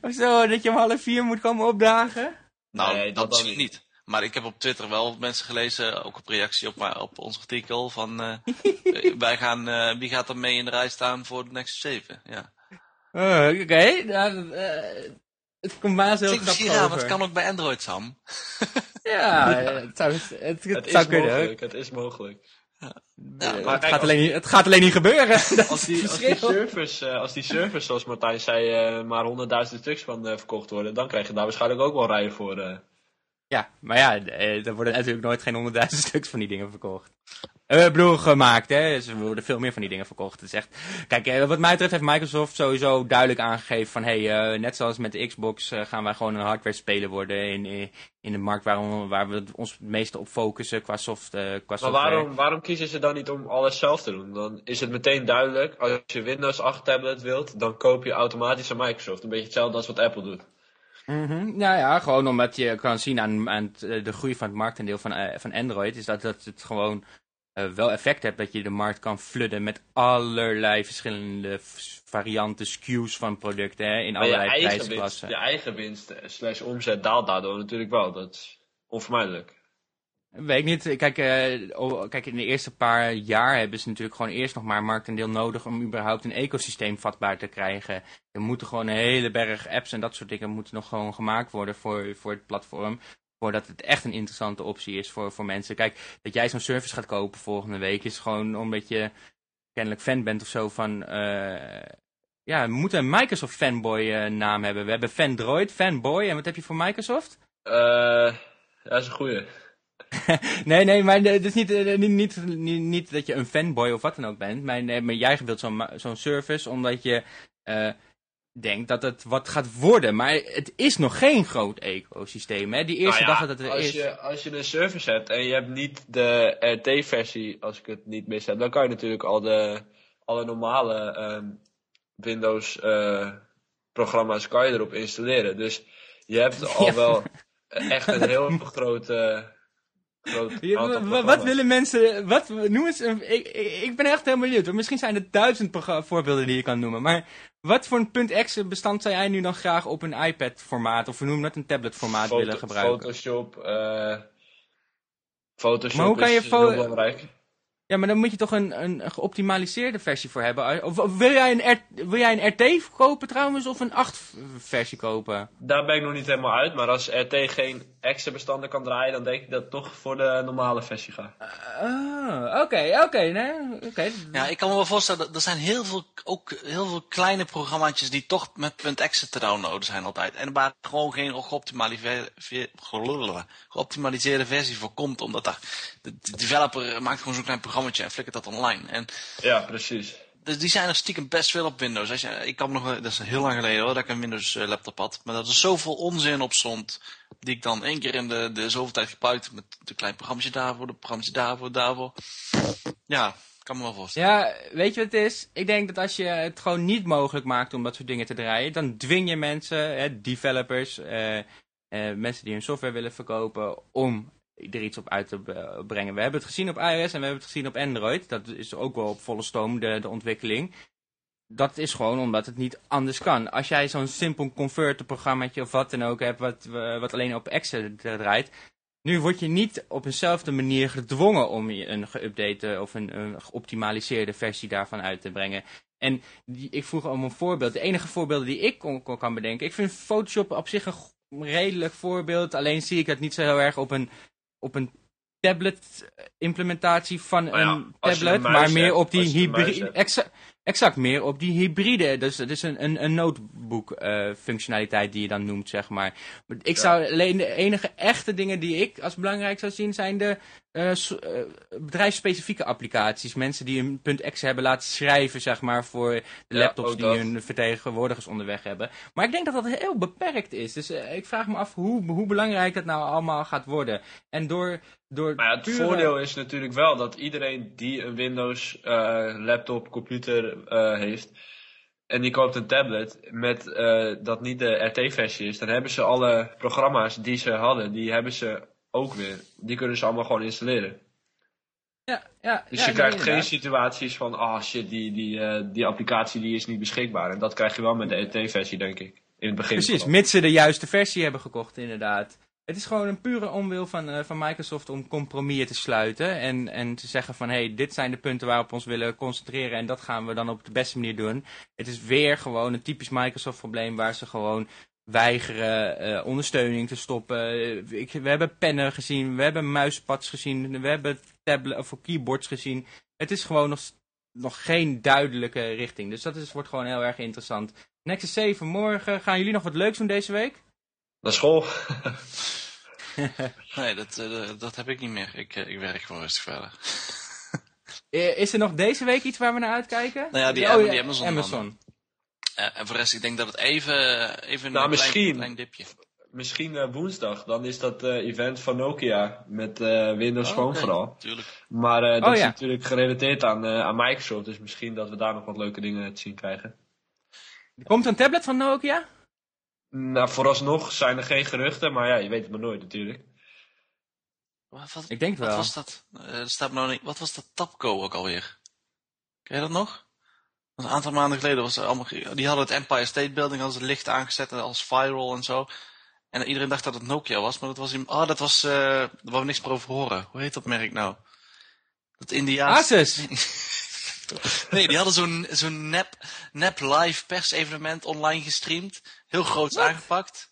Of zo, dat je om half vier moet komen opdagen? Nou, Nee, dat, dat misschien niet. Maar ik heb op Twitter wel mensen gelezen, ook op reactie op, mijn- op ons artikel, van eh, wij gaan, eh, wie gaat er mee in de rij staan voor de Nexus 7? Ja. Oké, nou, eh, het komt maar zo heel misschien grappig raar, over. maar het kan ook bij Android, Sam. Ja, het zou, het, het, Het zou is kunnen. mogelijk, het is mogelijk. Ja, Eh, maar het, kijk, gaat alleen niet, het gaat alleen niet gebeuren. Als die, als die servers, eh, als die servers zoals Martijn zei, eh, maar honderdduizend stuks van eh, verkocht worden, dan krijg je daar waarschijnlijk ook wel rijen voor. eh. Ja, maar ja, eh, er worden natuurlijk nooit geen honderdduizend stuks van die dingen verkocht. Eh, ik bedoel, gemaakt, hè. Dus er worden veel meer van die dingen verkocht. Het is echt... Kijk, eh, wat mij betreft heeft Microsoft sowieso duidelijk aangegeven van... Hey, eh, net zoals met de Xbox gaan wij gewoon een hardware speler worden in, in, de markt waar, we- waar we ons het meeste op focussen qua, soft, qua Maar software. waarom, waarom kiezen ze dan niet om alles zelf te doen? Dan is het meteen duidelijk, als je Windows 8 tablet wilt, dan koop je automatisch een Microsoft. Een beetje hetzelfde als wat Apple doet. Mhm. Nou ja, gewoon omdat je kan zien aan, aan de groei van het marktendeel van, van Android, is dat, dat het gewoon eh, wel effect heeft dat je de markt kan flooden met allerlei verschillende varianten, SKU's van producten hè, in Maar allerlei prijsklassen. je eigen winst eh, slash omzet daalt daardoor natuurlijk wel. Dat is onvermijdelijk. Weet ik niet. Kijk, eh, kijk, in de eerste paar jaar hebben ze natuurlijk gewoon eerst nog maar marktendeel nodig om überhaupt een ecosysteem vatbaar te krijgen. Er moeten gewoon een hele berg apps en dat soort dingen moeten nog gewoon gemaakt worden voor, voor het platform. Voordat het echt een interessante optie is voor, voor mensen. Kijk, dat jij zo'n service gaat kopen volgende week is gewoon omdat je kennelijk fan bent of zo van... eh, ja, we moeten een Microsoft fanboy eh, naam hebben. We hebben Fandroid, Fanboy en wat heb je voor Microsoft? Eh dat is een goeie. Nee, nee, maar het is niet, eh, niet, niet, niet, dat je een fanboy of wat dan ook bent. Maar, nee, maar jij wilt zo'n zo'n service omdat je eh, denkt dat het wat gaat worden. Maar het is nog geen groot ecosysteem. Hè? Die eerste Nou ja, dag dat het er als is. Je, als je een service hebt en je hebt niet de RT-versie, als ik het niet mis heb, dan kan je natuurlijk al de alle normale ehm, Windows eh, programma's kan je erop installeren. Dus je hebt al Ja. wel echt een heel groot, wat willen mensen. Wat, noem eens. Een, ik, ik, ben echt heel benieuwd. Misschien zijn er duizend voorbeelden die je kan noemen. Maar wat voor een .exe bestand zou jij nu dan graag op een iPad-formaat of we noemen dat een tablet-formaat Foto- willen gebruiken? Photoshop. eh Photoshop Maar hoe kan je is heel belangrijk. Ja, maar dan moet je toch een, een, geoptimaliseerde versie voor hebben. Of, of wil, jij een R, wil jij een RT kopen trouwens, of een 8-versie kopen? Daar ben ik nog niet helemaal uit, maar als RT geen extra bestanden kan draaien, dan denk ik dat ik toch voor de normale versie ga. Ah, oké, oké, nee, oké. Ja, ik kan me wel voorstellen, dat er zijn heel veel, ook heel veel kleine programma's die toch met .exe te downloaden zijn altijd. En waar gewoon geen geoptimaliseerde, versie voor komt, omdat daar, de, de developer maakt gewoon zo'n klein programmaatje en flikkert dat online. En Ja, precies. dus die zijn er stiekem best veel op Windows. Als je, ik kan nog, wel- dat is heel lang geleden hoor, dat ik een Windows eh, laptop had. Maar dat er zoveel onzin op stond, die ik dan één keer in de, de zoveel tijd gebruikte met een klein programmaatje daarvoor, de programmaatje daarvoor, daarvoor. Ja, kan me wel voorstellen. Ja, weet je wat het is? Ik denk dat als je het gewoon niet mogelijk maakt om dat soort dingen te draaien, dan dwing je mensen, hè, developers, eh, eh, mensen die hun software willen verkopen, om er iets op uit te brengen. We hebben het gezien op iOS en we hebben het gezien op Android. Dat is ook wel op volle stoom, de, de ontwikkeling. Dat is gewoon omdat het niet anders kan. Als jij zo'n simpel converter programmaatje of wat dan ook hebt, wat, wat alleen op Excel draait, nu word je niet op eenzelfde manier gedwongen om een geüpdate of een, een geoptimaliseerde versie daarvan uit te brengen. En die, ik vroeg om een voorbeeld. De enige voorbeelden die ik kon, kan bedenken. Ik vind Photoshop op zich een redelijk voorbeeld. Alleen zie ik het niet zo heel erg op een, op een tablet implementatie van Nou ja, een tablet. een Maar meer op die hybride. Exact, meer op die hybride. Dus dat is een, een, een notebook eh, functionaliteit die je dan noemt, zeg maar. Ik Ja. zou alleen de enige echte dingen die ik als belangrijk zou zien, zijn de eh, bedrijfsspecifieke applicaties. Mensen die een .exe hebben laten schrijven, zeg maar, voor de laptops die dat. hun vertegenwoordigers onderweg hebben. Maar ik denk dat dat heel beperkt is. Dus ik vraag me af hoe, hoe belangrijk dat nou allemaal gaat worden. En door... door Maar ja, het pure- voordeel is natuurlijk wel dat iedereen die een Windows eh, laptop, computer eh, heeft en die koopt een tablet met eh, dat niet de RT-versie is, dan hebben ze alle programma's die ze hadden, die hebben ze ook weer. Die kunnen ze allemaal gewoon installeren. Ja, ja, Dus ja, je krijgt geen situaties van, ah shit, die, die, die applicatie die is niet beschikbaar. En dat krijg je wel met de ET-versie, denk ik. In het begin. Precies, mits ze de juiste versie hebben gekocht, inderdaad. Het is gewoon een pure onwil van, eh, van Microsoft om compromissen te sluiten. En, en te zeggen van, hé, hey, dit zijn de punten waarop we ons willen concentreren. En dat gaan we dan op de beste manier doen. Het is weer gewoon een typisch Microsoft probleem waar ze gewoon weigeren eh, ondersteuning te stoppen. Eh, we hebben pennen gezien, we hebben muispads gezien, we hebben tablet of keyboards gezien. Het is gewoon nog, nog geen duidelijke richting. Dus dat is, wordt gewoon heel erg interessant. Nexus 7 morgen. Gaan jullie nog wat leuks doen deze week? Naar school. Nee, dat, eh, dat heb ik niet meer. Ik, eh, ik werk gewoon rustig verder. Eh, Is er nog deze week iets waar we naar uitkijken? Nou ja, die Oh, die Amazon Amazon. Eh, en voor de rest, ik denk dat het even, even Nou, een misschien. klein, klein dipje. Misschien eh, woensdag, dan is dat eh, event van Nokia met eh, Windows Oh, Phone vooral. Tuurlijk. Maar eh, dat Oh, is ja. natuurlijk gerelateerd aan, eh, aan Microsoft, dus misschien dat we daar nog wat leuke dingen te zien krijgen. Er komt een tablet van Nokia? Nou, vooralsnog zijn er geen geruchten, maar ja, je weet het maar nooit natuurlijk. Wat, wat, Ik denk het wat wel. was dat? Eh, er staat me nou niet, wat was dat Tapco ook alweer? Ken je dat nog? Een aantal maanden geleden was er allemaal, die hadden het Empire State Building als het licht aangezet en als firewall en zo. En iedereen dacht dat het Nokia was, maar dat was, in, oh, dat was, eh waar we niks meer over horen. Hoe heet dat merk nou? Dat Indiaans. Asus! Nee, die hadden zo'n zo'n nep, nep live persevenement online gestreamd. Heel groots aangepakt.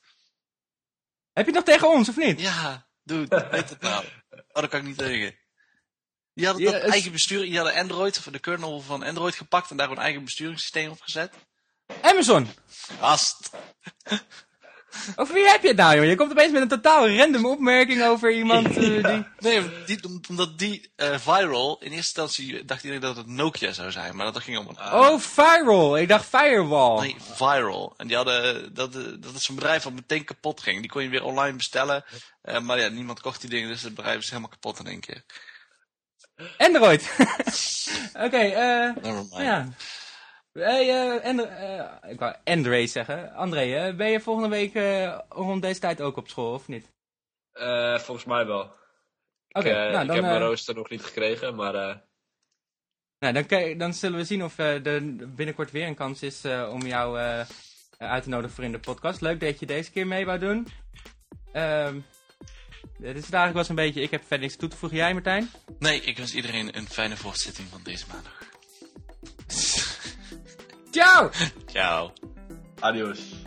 Heb je nog tegen ons, of niet? Ja, dude, weet het nou. Oh, dat kan ik niet tegen. Die hadden dat eigen bestuur, die hadden Android, of de kernel van Android gepakt en daar een eigen besturingssysteem op gezet. Amazon! Ast. Over wie heb je het nou, joh? Je komt opeens met een totaal random opmerking over iemand eh, die... Nee, die, omdat die eh, viral, in eerste instantie dacht iedereen dat het Nokia zou zijn, maar dat ging om een... Oh, viral! Ik dacht firewall. Nee, viral. En die hadden, dat, eh, dat is een bedrijf wat meteen kapot ging. Die kon je weer online bestellen. Eh, maar ja, niemand kocht die dingen, dus het bedrijf is helemaal kapot in één keer. Android! Oké, eh... Never mind. ja. Hey, eh, And eh, ik wou André zeggen. André, eh, ben je volgende week eh, rond deze tijd ook op school, of niet? Eh, volgens mij wel. Oké, ik, eh, nou ik dan... heb mijn eh, rooster nog niet gekregen, maar eh, Nou, dan, dan zullen we zien of eh, er binnenkort weer een kans is eh, om jou eh, eh, uit te nodigen voor in de podcast. Leuk dat je deze keer mee wou doen. Ehm dit is het eigenlijk was een beetje... Ik heb verder niks toe te voegen. Jij, Martijn? Nee, ik wens iedereen een fijne voortzitting van deze maandag. Ciao! Ciao. adios.